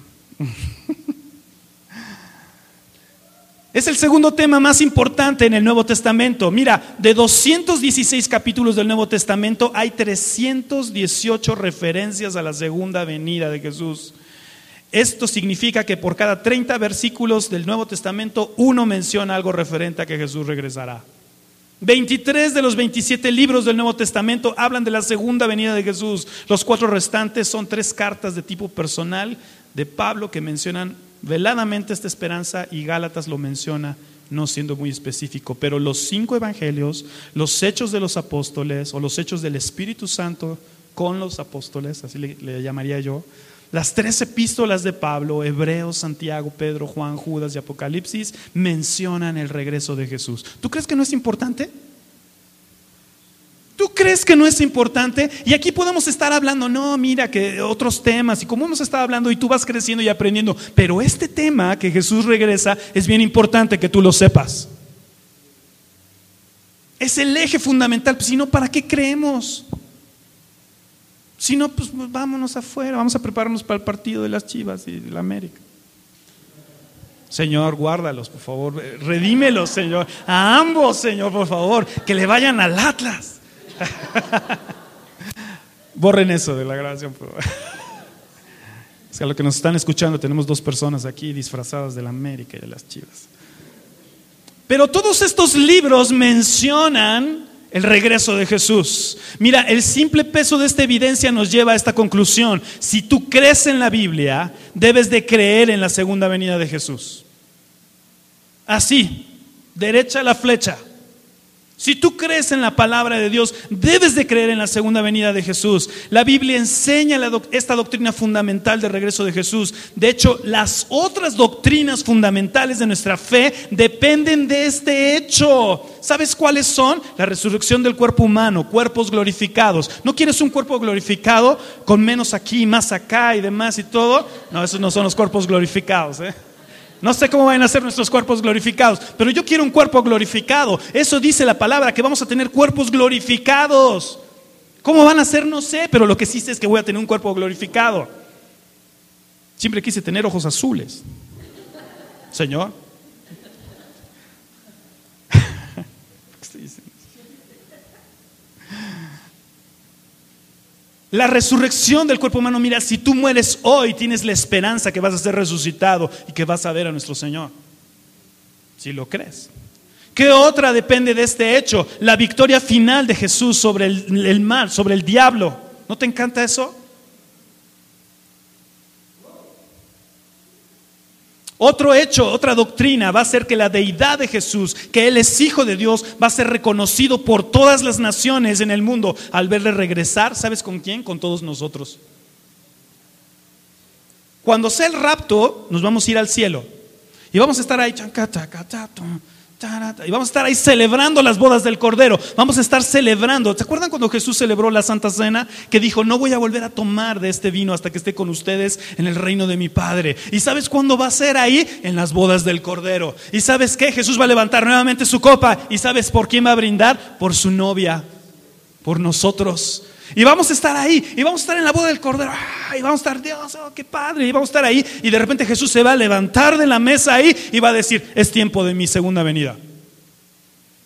Es el segundo tema más importante en el Nuevo Testamento. Mira, de 216 capítulos del Nuevo Testamento hay 318 referencias a la segunda venida de Jesús. Esto significa que por cada 30 versículos del Nuevo Testamento uno menciona algo referente a que Jesús regresará. 23 de los 27 libros del Nuevo Testamento hablan de la segunda venida de Jesús. Los cuatro restantes son tres cartas de tipo personal de Pablo que mencionan veladamente esta esperanza y Gálatas lo menciona no siendo muy específico, pero los cinco evangelios, los hechos de los apóstoles o los hechos del Espíritu Santo con los apóstoles, así le, llamaría yo, las tres epístolas de Pablo, Hebreos, Santiago, Pedro, Juan, Judas y Apocalipsis, mencionan el regreso de Jesús. ¿Tú crees que no es importante? ¿Tú crees que no es importante? Y aquí podemos estar hablando, no, mira, que otros temas, y como hemos estado hablando, y tú vas creciendo y aprendiendo, pero este tema que Jesús regresa es bien importante que tú lo sepas. Es el eje fundamental, pues, si no, ¿para qué creemos? Si no, pues vámonos afuera, vamos a prepararnos para el partido de las Chivas y de la América. Señor, guárdalos, por favor, redímelos, Señor, a ambos, Señor, por favor, que le vayan al Atlas. [LAUGHS] Borren eso de la grabación, por favor. [LAUGHS] Es que a lo que nos están escuchando tenemos dos personas aquí disfrazadas de la América y de las chivas. Pero todos estos libros mencionan el regreso de Jesús. Mira, el simple peso de esta evidencia nos lleva a esta conclusión. Si tú crees en la Biblia, debes de creer en la segunda venida de Jesús. Así, derecha la flecha. Si tú crees en la palabra de Dios, debes de creer en la segunda venida de Jesús. La Biblia enseña esta doctrina fundamental del regreso de Jesús. De hecho, las otras doctrinas fundamentales de nuestra fe dependen de este hecho. ¿Sabes cuáles son? La resurrección del cuerpo humano, cuerpos glorificados. ¿No quieres un cuerpo glorificado con menos aquí, más acá y demás y todo? No, esos no son los cuerpos glorificados. ¿eh? No sé cómo van a ser nuestros cuerpos glorificados, pero yo quiero un cuerpo glorificado. Eso dice la palabra, que vamos a tener cuerpos glorificados. ¿Cómo van a ser? No sé, pero lo que sí sé es que voy a tener un cuerpo glorificado. Siempre quise tener ojos azules. Señor. [LAUGHS] La resurrección del cuerpo humano, mira, si tú mueres hoy, tienes la esperanza que vas a ser resucitado y que vas a ver a nuestro Señor. Si lo crees. ¿Qué otra depende de este hecho? La victoria final de Jesús sobre el, mal, sobre el diablo. ¿No te encanta eso? Otro hecho, otra doctrina va a ser que la deidad de Jesús, que Él es hijo de Dios, va a ser reconocido por todas las naciones en el mundo al verle regresar. ¿Sabes con quién? Con todos nosotros. Cuando sea el rapto, nos vamos a ir al cielo. Y vamos a estar ahí. Y vamos a estar ahí celebrando las bodas del Cordero. Vamos a estar celebrando. ¿Se acuerdan cuando Jesús celebró la Santa Cena? Que dijo, no voy a volver a tomar de este vino hasta que esté con ustedes en el reino de mi Padre. ¿Y sabes cuándo va a ser ahí? En las bodas del Cordero. ¿Y sabes qué? Jesús va a levantar nuevamente su copa. ¿Y sabes por quién va a brindar? Por su novia. Por nosotros. Y vamos a estar ahí, y vamos a estar en la boda del Cordero, y vamos a estar, Dios, oh, qué padre, y vamos a estar ahí, y de repente Jesús se va a levantar de la mesa ahí y va a decir, es tiempo de mi segunda venida.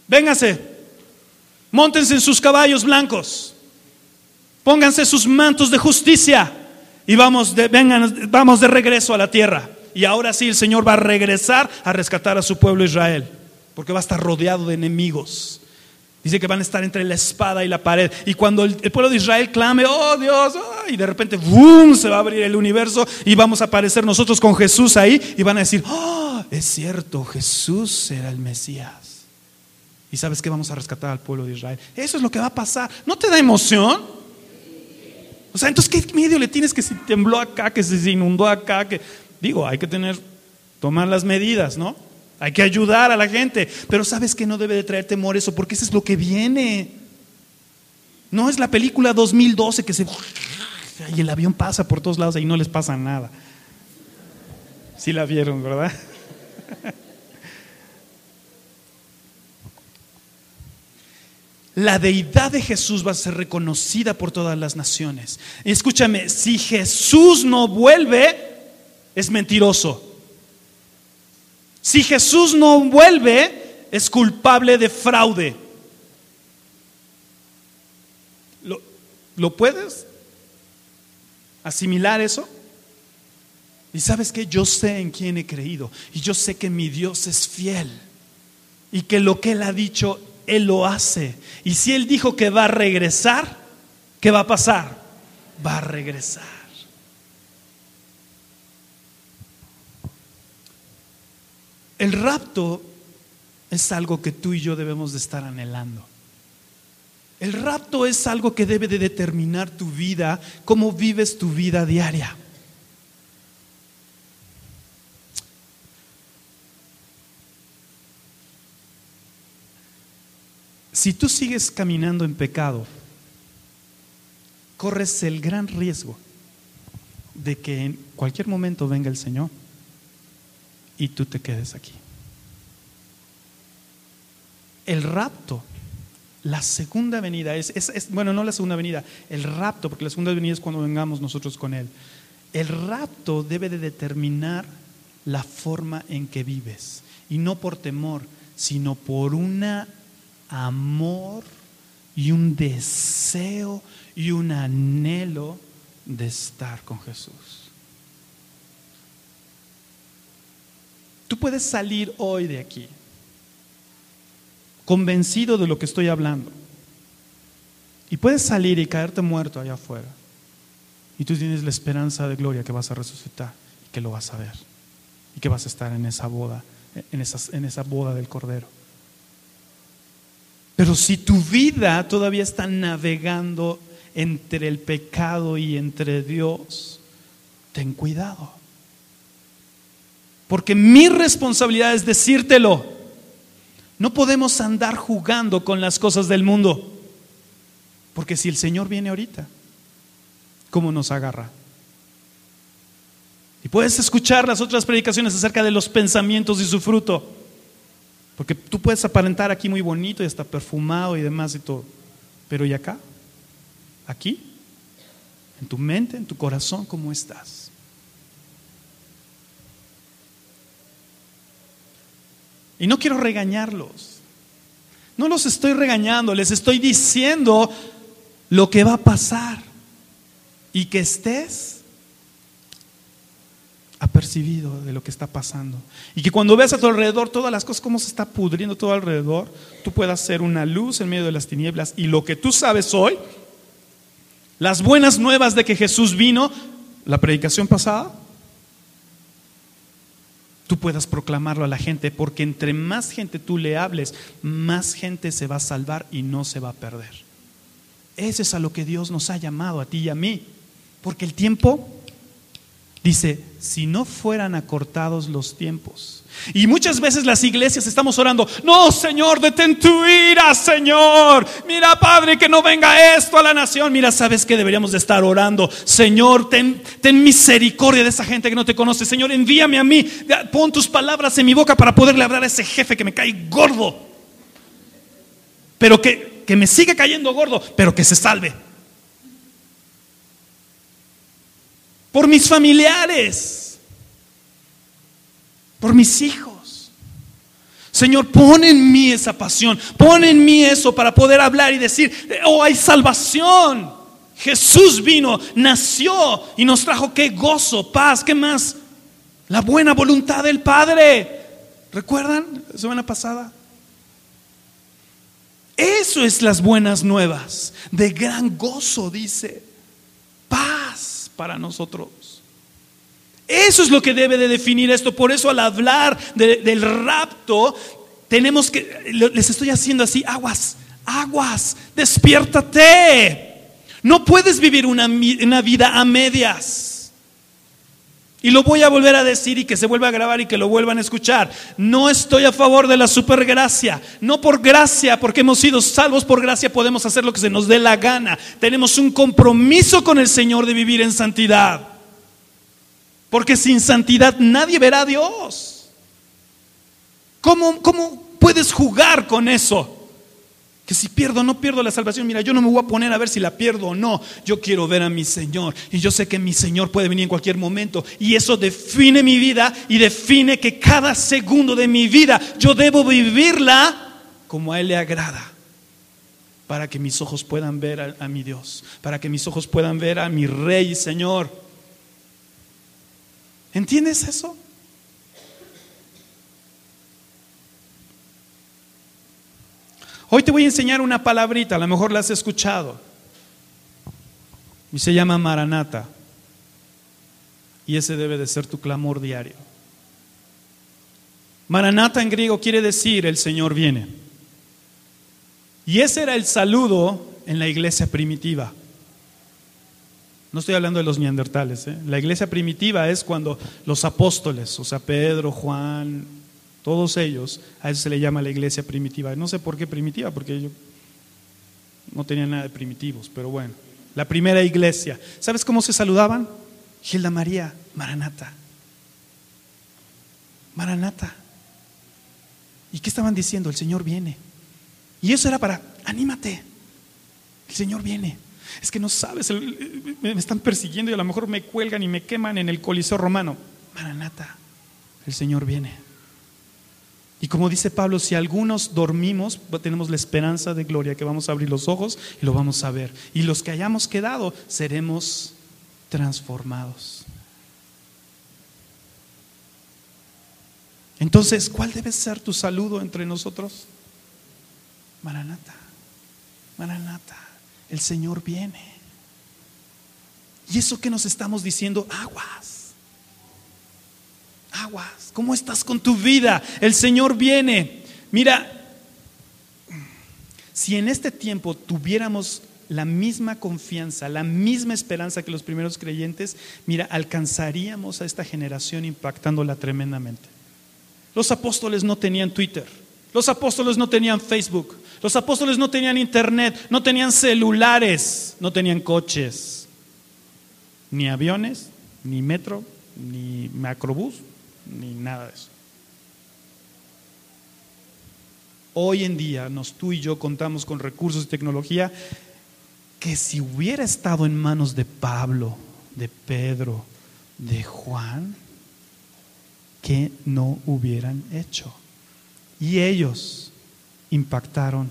Véngase, montense en sus caballos blancos, pónganse sus mantos de justicia, y vamos de, vengan, vamos de regreso a la tierra. Y ahora sí el Señor va a regresar a rescatar a su pueblo Israel, porque va a estar rodeado de enemigos. Dice que van a estar entre la espada y la pared. Y cuando el, pueblo de Israel clame, oh Dios, y de repente, ¡boom! se va a abrir el universo y vamos a aparecer nosotros con Jesús ahí y van a decir, oh, es cierto, Jesús será el Mesías. Y sabes que vamos a rescatar al pueblo de Israel. Eso es lo que va a pasar. ¿No te da emoción? O sea, entonces, ¿qué medio le tienes que si tembló acá, que se inundó acá? Que, digo, hay que tener, tomar las medidas, ¿no? Hay que ayudar a la gente. Pero sabes que no debe de traer temor eso, porque eso es lo que viene. No es la película 2012 que se... Y el avión pasa por todos lados y no les pasa nada. Sí la vieron, ¿verdad? [LAUGHS] La deidad de Jesús va a ser reconocida por todas las naciones. Escúchame, si Jesús no vuelve, es mentiroso. Si Jesús no vuelve, es culpable de fraude. ¿Lo, puedes asimilar eso? Y sabes que yo sé en quién he creído y yo sé que mi Dios es fiel y que lo que Él ha dicho, Él lo hace. Y si Él dijo que va a regresar, ¿qué va a pasar? Va a regresar. El rapto es algo que tú y yo debemos de estar anhelando. El rapto es algo que debe de determinar tu vida, cómo vives tu vida diaria. Si tú sigues caminando en pecado, corres el gran riesgo de que en cualquier momento venga el Señor y tú te quedes aquí. El rapto, la segunda venida, es, bueno, no la segunda venida, el rapto, porque la segunda venida es cuando vengamos nosotros con Él. El rapto debe de determinar la forma en que vives, y no por temor, sino por un amor y un deseo y un anhelo de estar con Jesús. Tú puedes salir hoy de aquí convencido de lo que estoy hablando. Y puedes salir y caerte muerto allá afuera. Y tú tienes la esperanza de gloria que vas a resucitar y que lo vas a ver. Y que vas a estar en esa boda, en, en esa boda del Cordero. Pero si tu vida todavía está navegando entre el pecado y entre Dios, ten cuidado. Porque mi responsabilidad es decírtelo. No podemos andar jugando con las cosas del mundo. Porque si el Señor viene ahorita, ¿cómo nos agarra? Y puedes escuchar las otras predicaciones acerca de los pensamientos y su fruto. Porque tú puedes aparentar aquí muy bonito y hasta perfumado y demás y todo. Pero ¿y acá? Aquí, en tu mente, en tu corazón, ¿cómo estás? Y no quiero regañarlos. No los estoy regañando, les estoy diciendo lo que va a pasar. Y que estés apercibido de lo que está pasando. Y que cuando veas a tu alrededor todas las cosas, cómo se está pudriendo todo alrededor, tú puedas ser una luz en medio de las tinieblas. Y lo que tú sabes hoy, las buenas nuevas de que Jesús vino, la predicación pasada, tú puedas proclamarlo a la gente, porque entre más gente tú le hables, más gente se va a salvar y no se va a perder. Ese es a lo que Dios nos ha llamado, a ti y a mí, porque el tiempo Dice, si no fueran acortados los tiempos. Y muchas veces las iglesias estamos orando, no Señor, detén tu ira, Señor. Mira, Padre, que no venga esto a la nación. Mira, ¿sabes que deberíamos de estar orando? Señor, ten, misericordia de esa gente que no te conoce. Señor, envíame a mí. Pon tus palabras en mi boca para poderle hablar a ese jefe que me cae gordo. Pero que, que me sigue cayendo gordo, pero que se salve. por mis familiares, por mis hijos. Señor, pon en mí esa pasión, pon en mí eso para poder hablar y decir, oh, hay salvación. Jesús vino, nació y nos trajo qué gozo, paz, qué más. La buena voluntad del Padre. ¿Recuerdan la semana pasada? Eso es las buenas nuevas, de gran gozo, dice. Paz para nosotros. Eso es lo que debe de definir esto. Por eso al hablar del rapto, tenemos que, les estoy haciendo así, aguas, aguas, despiértate. No puedes vivir una, una vida a medias. Y lo voy a volver a decir y que se vuelva a grabar y que lo vuelvan a escuchar. No estoy a favor de la supergracia. No por gracia, porque hemos sido salvos por gracia, podemos hacer lo que se nos dé la gana. Tenemos un compromiso con el Señor de vivir en santidad. Porque sin santidad nadie verá a Dios. ¿Cómo, cómo puedes jugar con eso? Que si pierdo no pierdo la salvación. Mira, yo no me voy a poner a ver si la pierdo o no. Yo quiero ver a mi Señor. Y yo sé que mi Señor puede venir en cualquier momento. Y eso define mi vida y define que cada segundo de mi vida yo debo vivirla como a Él le agrada. Para que mis ojos puedan ver a, a mi Dios. Para que mis ojos puedan ver a mi Rey y Señor. ¿Entiendes eso? Hoy te voy a enseñar una palabrita, a lo mejor la has escuchado. Y se llama Maranata. Y ese debe de ser tu clamor diario. Maranata en griego quiere decir el Señor viene. Y ese era el saludo en la iglesia primitiva. No estoy hablando de los neandertales. ¿eh? La iglesia primitiva es cuando los apóstoles, o sea, Pedro, Juan, todos ellos, a eso se le llama la iglesia primitiva. No sé por qué primitiva, porque ellos no tenían nada de primitivos, pero bueno. La primera iglesia. ¿Sabes cómo se saludaban? Gilda María, Maranata. Maranata. ¿Y qué estaban diciendo? El Señor viene. Y eso era para, anímate, el Señor viene. Es que no sabes, me están persiguiendo y a lo mejor me cuelgan y me queman en el Coliseo romano. Maranata, el Señor viene. Y como dice Pablo, si algunos dormimos, tenemos la esperanza de gloria, que vamos a abrir los ojos y lo vamos a ver. Y los que hayamos quedado, seremos transformados. Entonces, ¿cuál debe ser tu saludo entre nosotros? Maranata, Maranata, el Señor viene. ¿Y eso que nos estamos diciendo? Aguas aguas. ¿Cómo estás con tu vida? El Señor viene. Mira, si en este tiempo tuviéramos la misma confianza, la misma esperanza que los primeros creyentes, mira, alcanzaríamos a esta generación impactándola tremendamente. Los apóstoles no tenían Twitter, los apóstoles no tenían Facebook, los apóstoles no tenían internet, no tenían celulares, no tenían coches, ni aviones, ni metro, ni macrobús, ni nada de eso. Hoy en día, nos, tú y yo contamos con recursos y tecnología que si hubiera estado en manos de Pablo, de Pedro, de Juan, que no hubieran hecho. Y ellos impactaron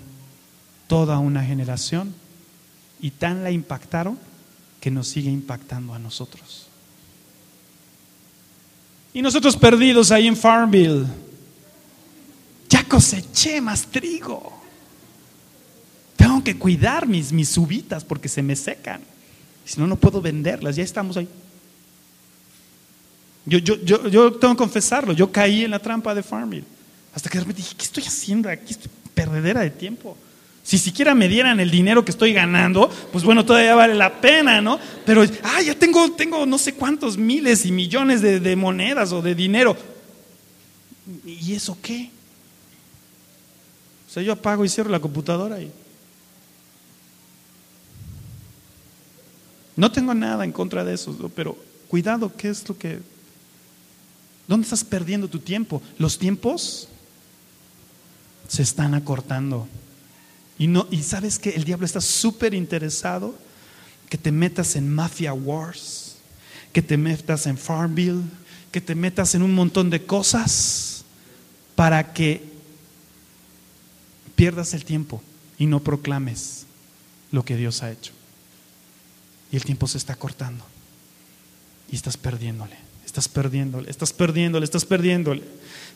toda una generación y tan la impactaron que nos sigue impactando a nosotros. Y nosotros perdidos ahí en Farmville. Ya coseché más trigo. Tengo que cuidar mis, mis porque se me secan. Si no, no puedo venderlas. Ya estamos ahí. Yo, yo, yo, yo tengo que confesarlo. Yo caí en la trampa de Farmville. Hasta que de repente dije, ¿qué estoy haciendo aquí? Perdedera de tiempo. Si siquiera me dieran el dinero que estoy ganando, pues bueno, todavía vale la pena, ¿no? Pero, ah, ya tengo, tengo no sé cuántos miles y millones de, de monedas o de dinero. ¿Y eso qué? O sea, yo apago y cierro la computadora y... No tengo nada en contra de eso, pero cuidado, ¿qué es lo que... ¿Dónde estás perdiendo tu tiempo? Los tiempos se están acortando. Y, no, y sabes que el diablo está súper interesado que te metas en Mafia Wars, que te metas en Farmville, que te metas en un montón de cosas para que pierdas el tiempo y no proclames lo que Dios ha hecho. Y el tiempo se está cortando y estás perdiéndole, estás perdiéndole, estás perdiéndole, estás perdiéndole.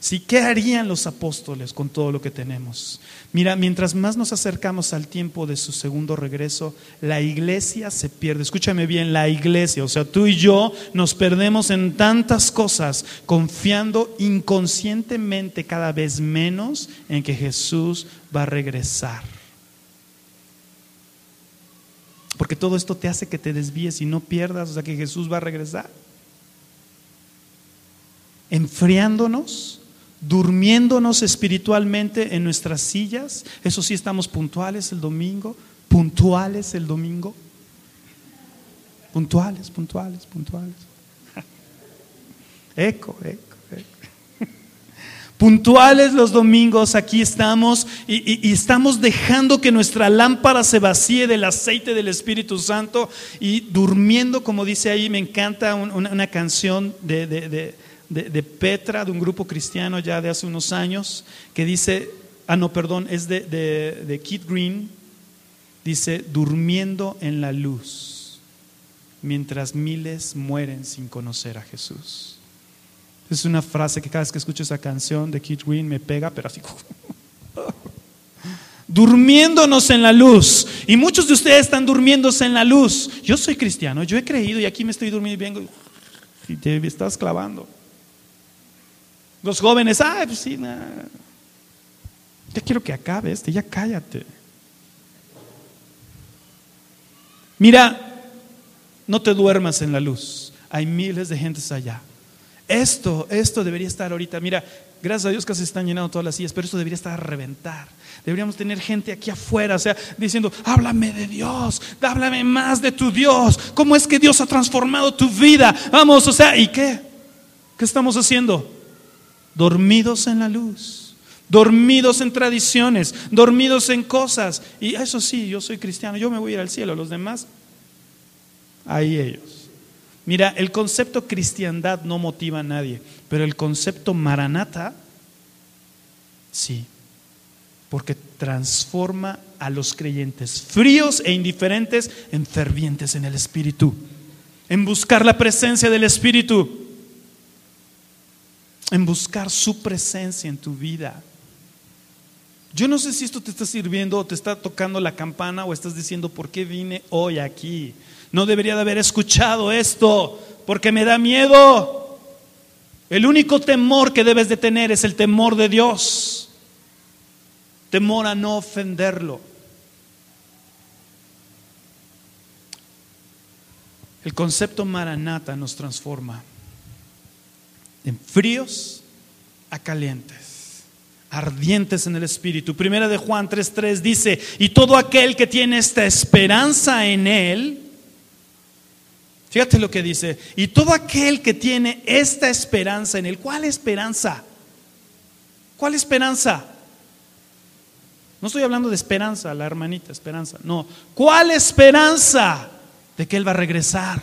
Sí, ¿qué harían los apóstoles con todo lo que tenemos? Mira, mientras más nos acercamos al tiempo de su segundo regreso, la iglesia se pierde. Escúchame bien, la iglesia, o sea, tú y yo nos perdemos en tantas cosas, confiando inconscientemente cada vez menos en que Jesús va a regresar. Porque todo esto te hace que te desvíes y no pierdas, o sea, que Jesús va a regresar. Enfriándonos durmiéndonos espiritualmente en nuestras sillas. Eso sí, estamos puntuales el domingo, puntuales el domingo. Puntuales, puntuales, puntuales. [LAUGHS] Eco, eco. [LAUGHS] Puntuales los domingos, aquí estamos y, estamos dejando que nuestra lámpara se vacíe del aceite del Espíritu Santo y durmiendo, como dice ahí, me encanta una, canción de, Petra, de un grupo cristiano ya de hace unos años, que dice, ah, no, perdón, es de, de Keith Green, dice, durmiendo en la luz, mientras miles mueren sin conocer a Jesús. Es una frase que cada vez que escucho esa canción de Keith Green me pega, pero así... [LAUGHS] durmiéndonos en la luz. Y muchos de ustedes están durmiéndose en la luz. Yo soy cristiano, yo he creído y aquí me estoy durmiendo y vengo y te estás clavando. Los jóvenes, ay, pues sí, ya quiero que acabe este, ya cállate. Mira, no te duermas en la luz. Hay miles de gentes allá. Esto, esto debería estar ahorita. Mira, gracias a Dios se están llenando todas las sillas, pero esto debería estar a reventar. Deberíamos tener gente aquí afuera, o sea, diciendo, háblame de Dios, háblame más de tu Dios. ¿Cómo es que Dios ha transformado tu vida? Vamos, o sea, ¿y qué? ¿Qué estamos haciendo? Dormidos en la luz, dormidos en tradiciones, dormidos en cosas. Y eso sí, yo soy cristiano, yo me voy a ir al cielo, los demás, ahí ellos. Mira, el concepto cristiandad no motiva a nadie, pero el concepto maranata, sí, porque transforma a los creyentes fríos e indiferentes en fervientes en el Espíritu, en buscar la presencia del Espíritu en buscar su presencia en tu vida. Yo no sé si esto te está sirviendo o te está tocando la campana o estás diciendo, ¿por qué vine hoy aquí? No debería de haber escuchado esto porque me da miedo. El único temor que debes de tener es el temor de Dios. Temor a no ofenderlo. El concepto maranata nos transforma en fríos a calientes, ardientes en el espíritu. Primera de Juan 3:3 dice, "Y todo aquel que tiene esta esperanza en él, Fíjate lo que dice, y todo aquel que tiene esta esperanza en él, ¿cuál esperanza? ¿Cuál esperanza? No estoy hablando de esperanza, la hermanita, esperanza. No, ¿cuál esperanza de que Él va a regresar?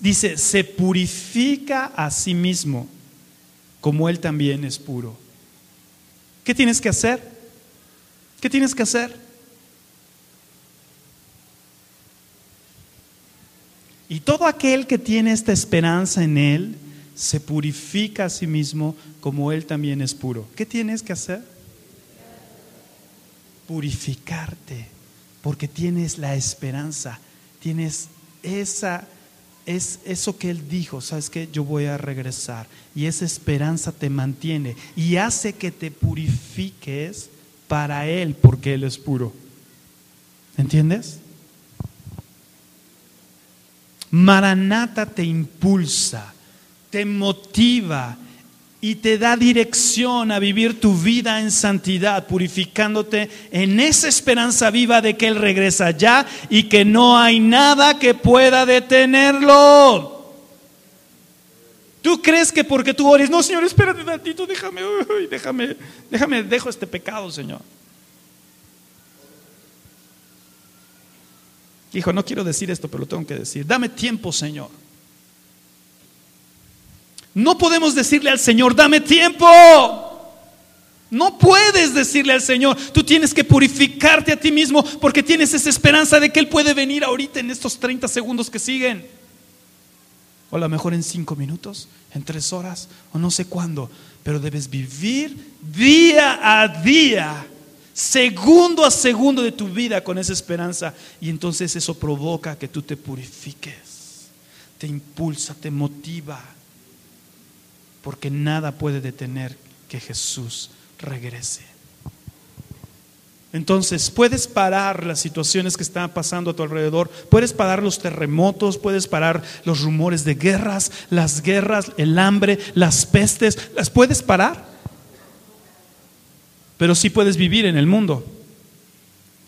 Dice, se purifica a sí mismo como Él también es puro. ¿Qué tienes que hacer? ¿Qué tienes que hacer? Y todo aquel que tiene esta esperanza en Él se purifica a sí mismo como Él también es puro. ¿Qué tienes que hacer? Purificarte, porque tienes la esperanza, tienes esa es eso que Él dijo, sabes que yo voy a regresar y esa esperanza te mantiene y hace que te purifiques para Él porque Él es puro. ¿Entiendes? Maranata te impulsa, te motiva y te da dirección a vivir tu vida en santidad, purificándote en esa esperanza viva de que Él regresa ya y que no hay nada que pueda detenerlo. ¿Tú crees que porque tú ores, no, Señor, espérate un ratito, déjame, déjame, déjame, dejo este pecado, Señor? Hijo, no quiero decir esto, pero lo tengo que decir. Dame tiempo, Señor. No podemos decirle al Señor, dame tiempo. No puedes decirle al Señor, tú tienes que purificarte a ti mismo porque tienes esa esperanza de que Él puede venir ahorita en estos 30 segundos que siguen o a lo mejor en cinco minutos, en tres horas, o no sé cuándo, pero debes vivir día a día, segundo a segundo de tu vida con esa esperanza. Y entonces eso provoca que tú te purifiques, te impulsa, te motiva, porque nada puede detener que Jesús regrese. Entonces, puedes parar las situaciones que están pasando a tu alrededor, puedes parar los terremotos, puedes parar los rumores de guerras, las guerras, el hambre, las pestes, las puedes parar. Pero sí puedes vivir en el mundo.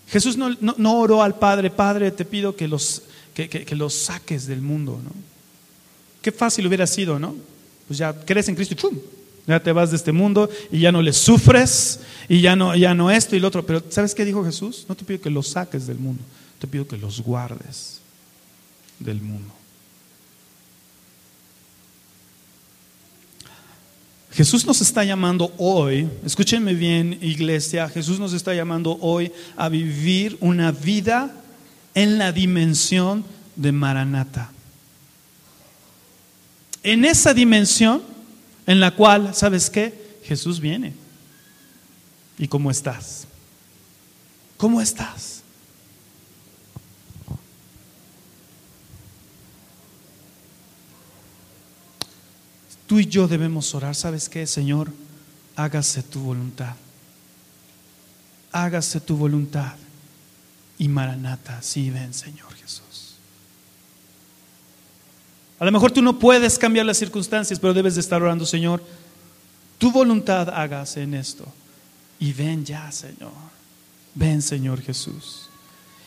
Jesús no, oró al Padre, Padre, te pido que los, que, los saques del mundo. ¿no? Qué fácil hubiera sido, ¿no? Pues ya crees en Cristo y ¡pum! Ya te vas de este mundo y ya no le sufres y ya no, ya no esto y lo otro. Pero ¿sabes qué dijo Jesús? No te pido que los saques del mundo, te pido que los guardes del mundo. Jesús nos está llamando hoy, escúchenme bien iglesia, Jesús nos está llamando hoy a vivir una vida en la dimensión de Maranata. En esa dimensión en la cual, ¿sabes qué? Jesús viene. ¿Y cómo estás? ¿Cómo estás? Tú y yo debemos orar, ¿sabes qué, Señor? Hágase tu voluntad. Hágase tu voluntad. Y Maranata, sí ven, Señor Jesús. A lo mejor tú no puedes cambiar las circunstancias, pero debes de estar orando, Señor, tu voluntad hágase en esto. Y ven ya, Señor. Ven, Señor Jesús.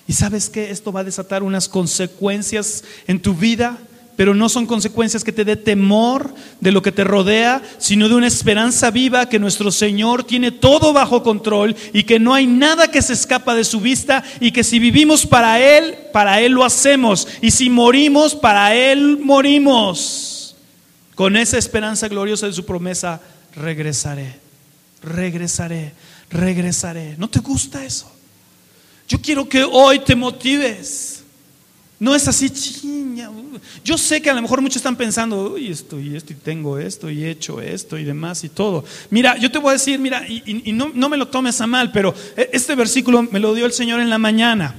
Y sabes que esto va a desatar unas consecuencias en tu vida pero no son consecuencias que te dé temor de lo que te rodea, sino de una esperanza viva que nuestro Señor tiene todo bajo control y que no hay nada que se escapa de su vista y que si vivimos para Él, para Él lo hacemos y si morimos, para Él morimos. Con esa esperanza gloriosa de su promesa, regresaré, regresaré, regresaré. ¿No te gusta eso? Yo quiero que hoy te motives no es así, chiña. Yo sé que a lo mejor muchos están pensando, uy, esto y esto, y tengo esto, y he hecho esto, y demás, y todo. Mira, yo te voy a decir, mira, y, no, me lo tomes a mal, pero e, este versículo me lo dio el Señor en la mañana.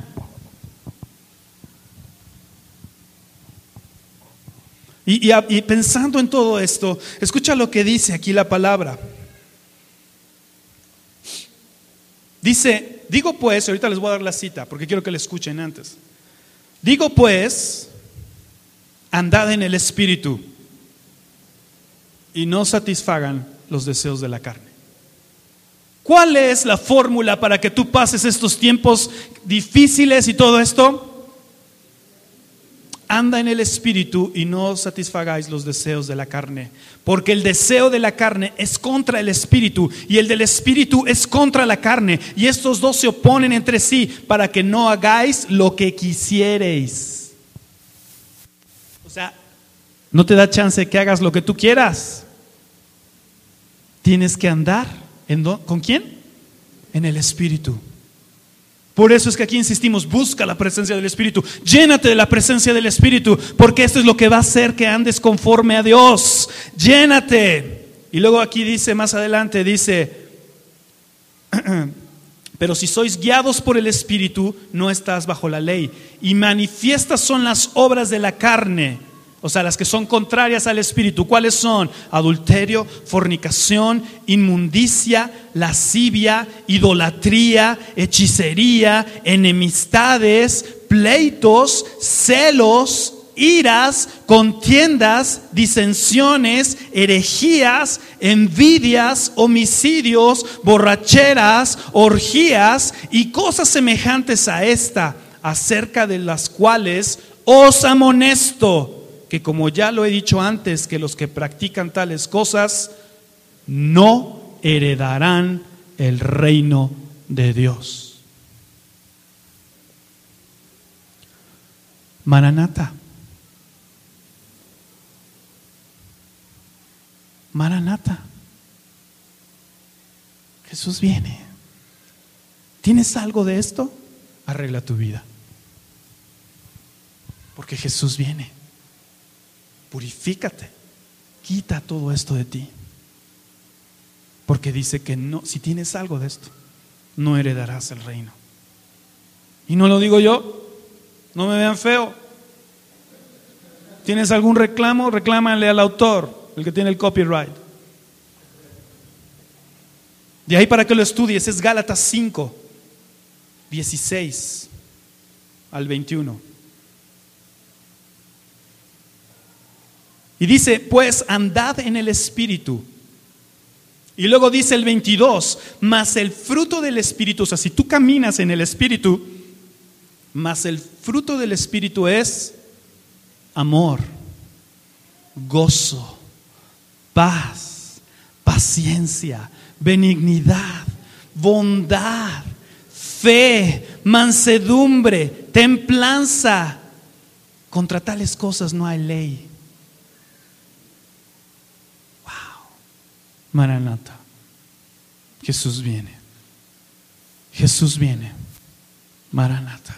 Y, y pensando en todo esto, escucha lo que dice aquí la palabra. Dice, digo pues, ahorita les voy a dar la cita, porque quiero que la escuchen antes. Digo pues, andad en el Espíritu y no satisfagan los deseos de la carne. ¿Cuál es la fórmula para que tú pases estos tiempos difíciles y todo esto? Anda en el espíritu y no satisfagáis los deseos de la carne, porque el deseo de la carne es contra el espíritu y el del espíritu es contra la carne, y estos dos se oponen entre sí para que no hagáis lo que quisiereis. O sea, no te da chance que hagas lo que tú quieras. Tienes que andar en ¿con quién? En el espíritu. Por eso es que aquí insistimos, busca la presencia del Espíritu, llénate de la presencia del Espíritu, porque esto es lo que va a hacer que andes conforme a Dios. Llénate. Y luego aquí dice, más adelante, dice, [CLEARS THROAT] pero si sois guiados por el Espíritu, no estás bajo la ley. Y manifiestas son las obras de la carne. O sea, las que son contrarias al Espíritu. ¿Cuáles son? Adulterio, fornicación, inmundicia, lascivia, idolatría, hechicería, enemistades, pleitos, celos, iras, contiendas, disensiones, herejías, envidias, homicidios, borracheras, orgías y cosas semejantes a esta, acerca de las cuales os amonesto que como ya lo he dicho antes, que los que practican tales cosas no heredarán el reino de Dios. Maranata. Maranata. Jesús viene. ¿Tienes algo de esto? Arregla tu vida. Porque Jesús viene purifícate, quita todo esto de ti. Porque dice que no, si tienes algo de esto, no heredarás el reino. Y no lo digo yo, no me vean feo. ¿Tienes algún reclamo? Reclámale al autor, el que tiene el copyright. De ahí para que lo estudies, es Gálatas 5, 16 al 21. Y dice, pues andad en el Espíritu. Y luego dice el 22, más el fruto del Espíritu, o sea, si tú caminas en el Espíritu, más el fruto del Espíritu es amor, gozo, paz, paciencia, benignidad, bondad, fe, mansedumbre, templanza. Contra tales cosas no hay ley. Maranata. Jesús viene. Jesús viene. Maranata.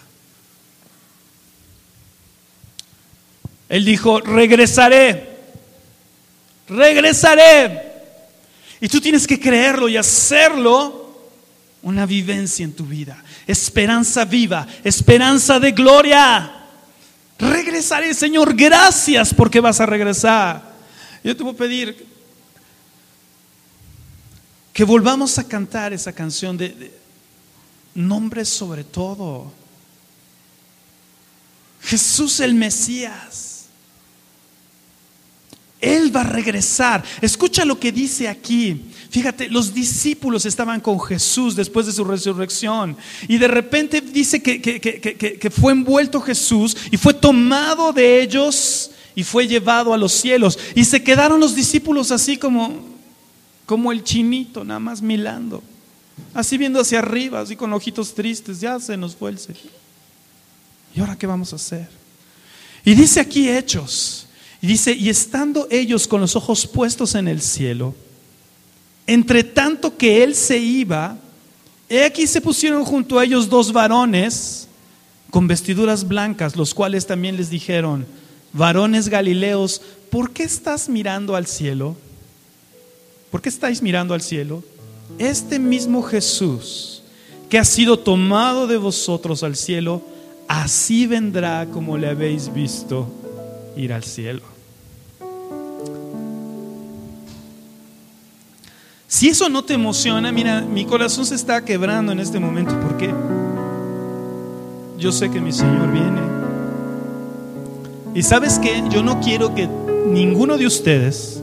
Él dijo, regresaré. Regresaré. Y tú tienes que creerlo y hacerlo una vivencia en tu vida. Esperanza viva, esperanza de gloria. Regresaré, Señor, gracias porque vas a regresar. Yo te voy a pedir que volvamos a cantar esa canción de, de nombre sobre todo. Jesús el Mesías. Él va a regresar. Escucha lo que dice aquí. Fíjate, los discípulos estaban con Jesús después de su resurrección. Y de repente dice que, que, que, que, fue envuelto Jesús y fue tomado de ellos y fue llevado a los cielos. Y se quedaron los discípulos así como, como el chinito, nada más milando. Así viendo hacia arriba, así con ojitos tristes, ya se nos fue el Señor. ¿Y ahora qué vamos a hacer? Y dice aquí Hechos, y dice, y estando ellos con los ojos puestos en el cielo, entre tanto que él se iba, he aquí se pusieron junto a ellos dos varones con vestiduras blancas, los cuales también les dijeron, varones galileos, ¿por qué estás mirando al cielo? ¿Por qué estáis mirando al cielo? Este mismo Jesús que ha sido tomado de vosotros al cielo, así vendrá como le habéis visto ir al cielo. Si eso no te emociona, mira, mi corazón se está quebrando en este momento porque yo sé que mi Señor viene. Y sabes que yo no quiero que ninguno de ustedes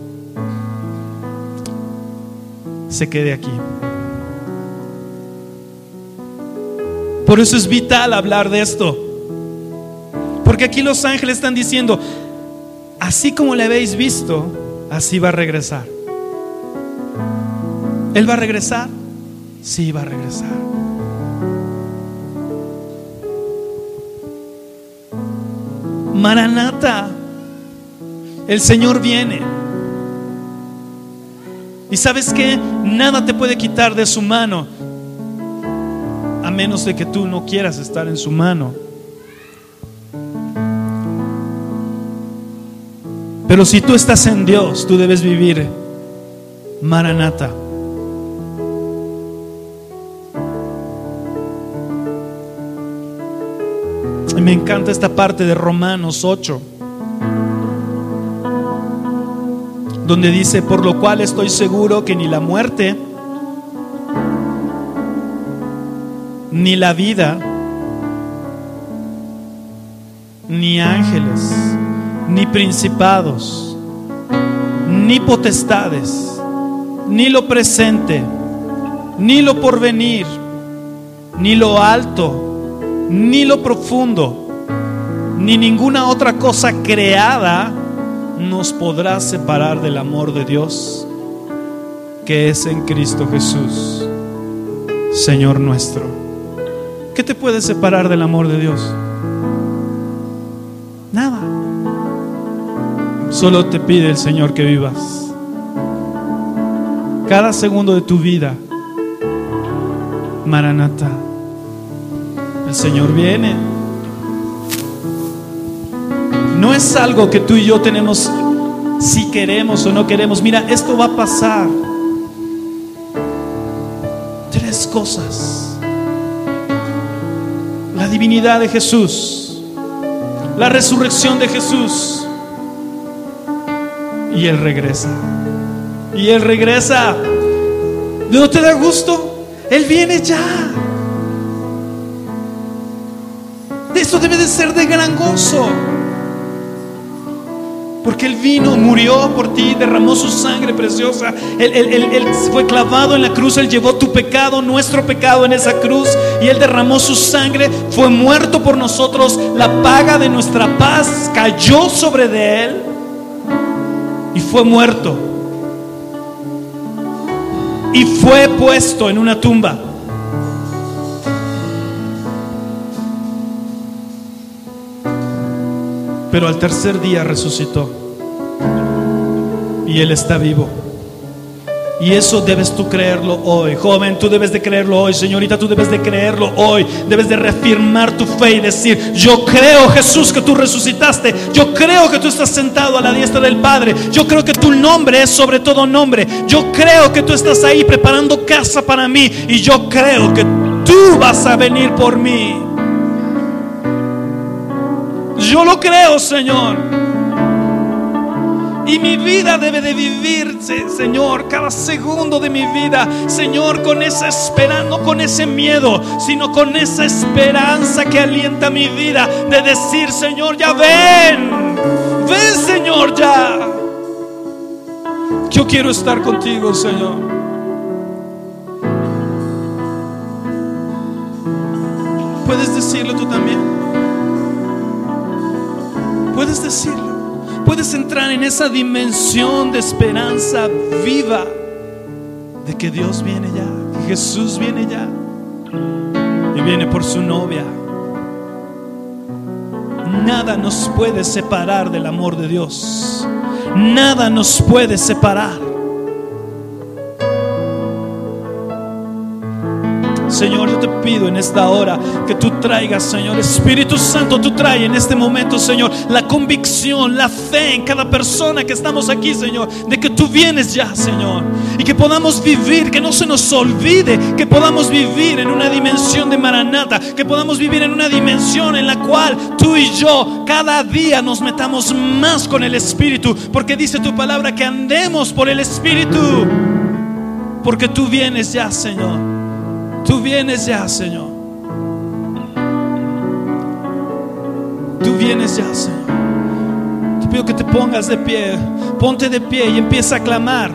se quede aquí. Por eso es vital hablar de esto. Porque aquí los ángeles están diciendo, así como le habéis visto, así va a regresar. ¿Él va a regresar? Sí, va a regresar. Maranata, el Señor viene. Y sabes que nada te puede quitar de su mano, a menos de que tú no quieras estar en su mano. Pero si tú estás en Dios, tú debes vivir Maranata. Y me encanta esta parte de Romanos 8. Donde dice, por lo cual estoy seguro que ni la muerte, ni la vida, ni ángeles, ni principados, ni potestades, ni lo presente, ni lo porvenir, ni lo alto, ni lo profundo, ni ninguna otra cosa creada nos podrá separar del amor de Dios que es en Cristo Jesús, Señor nuestro. ¿Qué te puede separar del amor de Dios? Nada. Solo te pide el Señor que vivas. Cada segundo de tu vida, Maranata, el Señor viene. No es algo que tú y yo tenemos si queremos o no queremos. Mira, esto va a pasar. Tres cosas. La divinidad de Jesús, la resurrección de Jesús y Él regresa. Y Él regresa. ¿No te da gusto? Él viene ya. Esto debe de ser de gran gozo. Porque Él vino, murió por ti, derramó su sangre preciosa. Él, fue clavado en la cruz, Él llevó tu pecado, nuestro pecado en esa cruz. Y Él derramó su sangre, fue muerto por nosotros. La paga de nuestra paz cayó sobre de Él y fue muerto. Y fue puesto en una tumba. Pero al tercer día resucitó. Y Él está vivo. Y eso debes tú creerlo hoy. Joven, tú debes de creerlo hoy. Señorita, tú debes de creerlo hoy. Debes de reafirmar tu fe y decir, yo creo Jesús que tú resucitaste. Yo creo que tú estás sentado a la diestra del Padre. Yo creo que tu nombre es sobre todo nombre. Yo creo que tú estás ahí preparando casa para mí. Y yo creo que tú vas a venir por mí. Yo lo creo, Señor. Y mi vida debe de vivirse, Señor, cada segundo de mi vida, Señor, con esa esperanza, no con ese miedo, sino con esa esperanza que alienta mi vida de decir, Señor, ya ven, ven, Señor, ya. Yo quiero estar contigo, Señor. Puedes decirlo tú también. Puedes decirlo. Puedes entrar en esa dimensión de esperanza viva de que Dios viene ya, que Jesús viene ya y viene por su novia. Nada nos puede separar del amor de Dios. Nada nos puede separar. Señor, en esta hora que tú traigas, Señor, Espíritu Santo, tú trae en este momento, Señor, la convicción, la fe en cada persona que estamos aquí, Señor, de que tú vienes ya, Señor, y que podamos vivir, que no se nos olvide, que podamos vivir en una dimensión de Maranata, que podamos vivir en una dimensión en la cual tú y yo cada día nos metamos más con el Espíritu, porque dice tu palabra que andemos por el Espíritu, porque tú vienes ya, Señor. Tú vienes ya, Señor. Tú vienes ya, Señor. Te pido que te pongas de pie. Ponte de pie y empieza a clamar.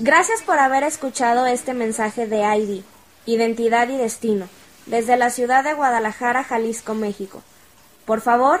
Gracias por haber escuchado este mensaje de ID, Identidad y Destino, desde la ciudad de Guadalajara, Jalisco, México. Por favor,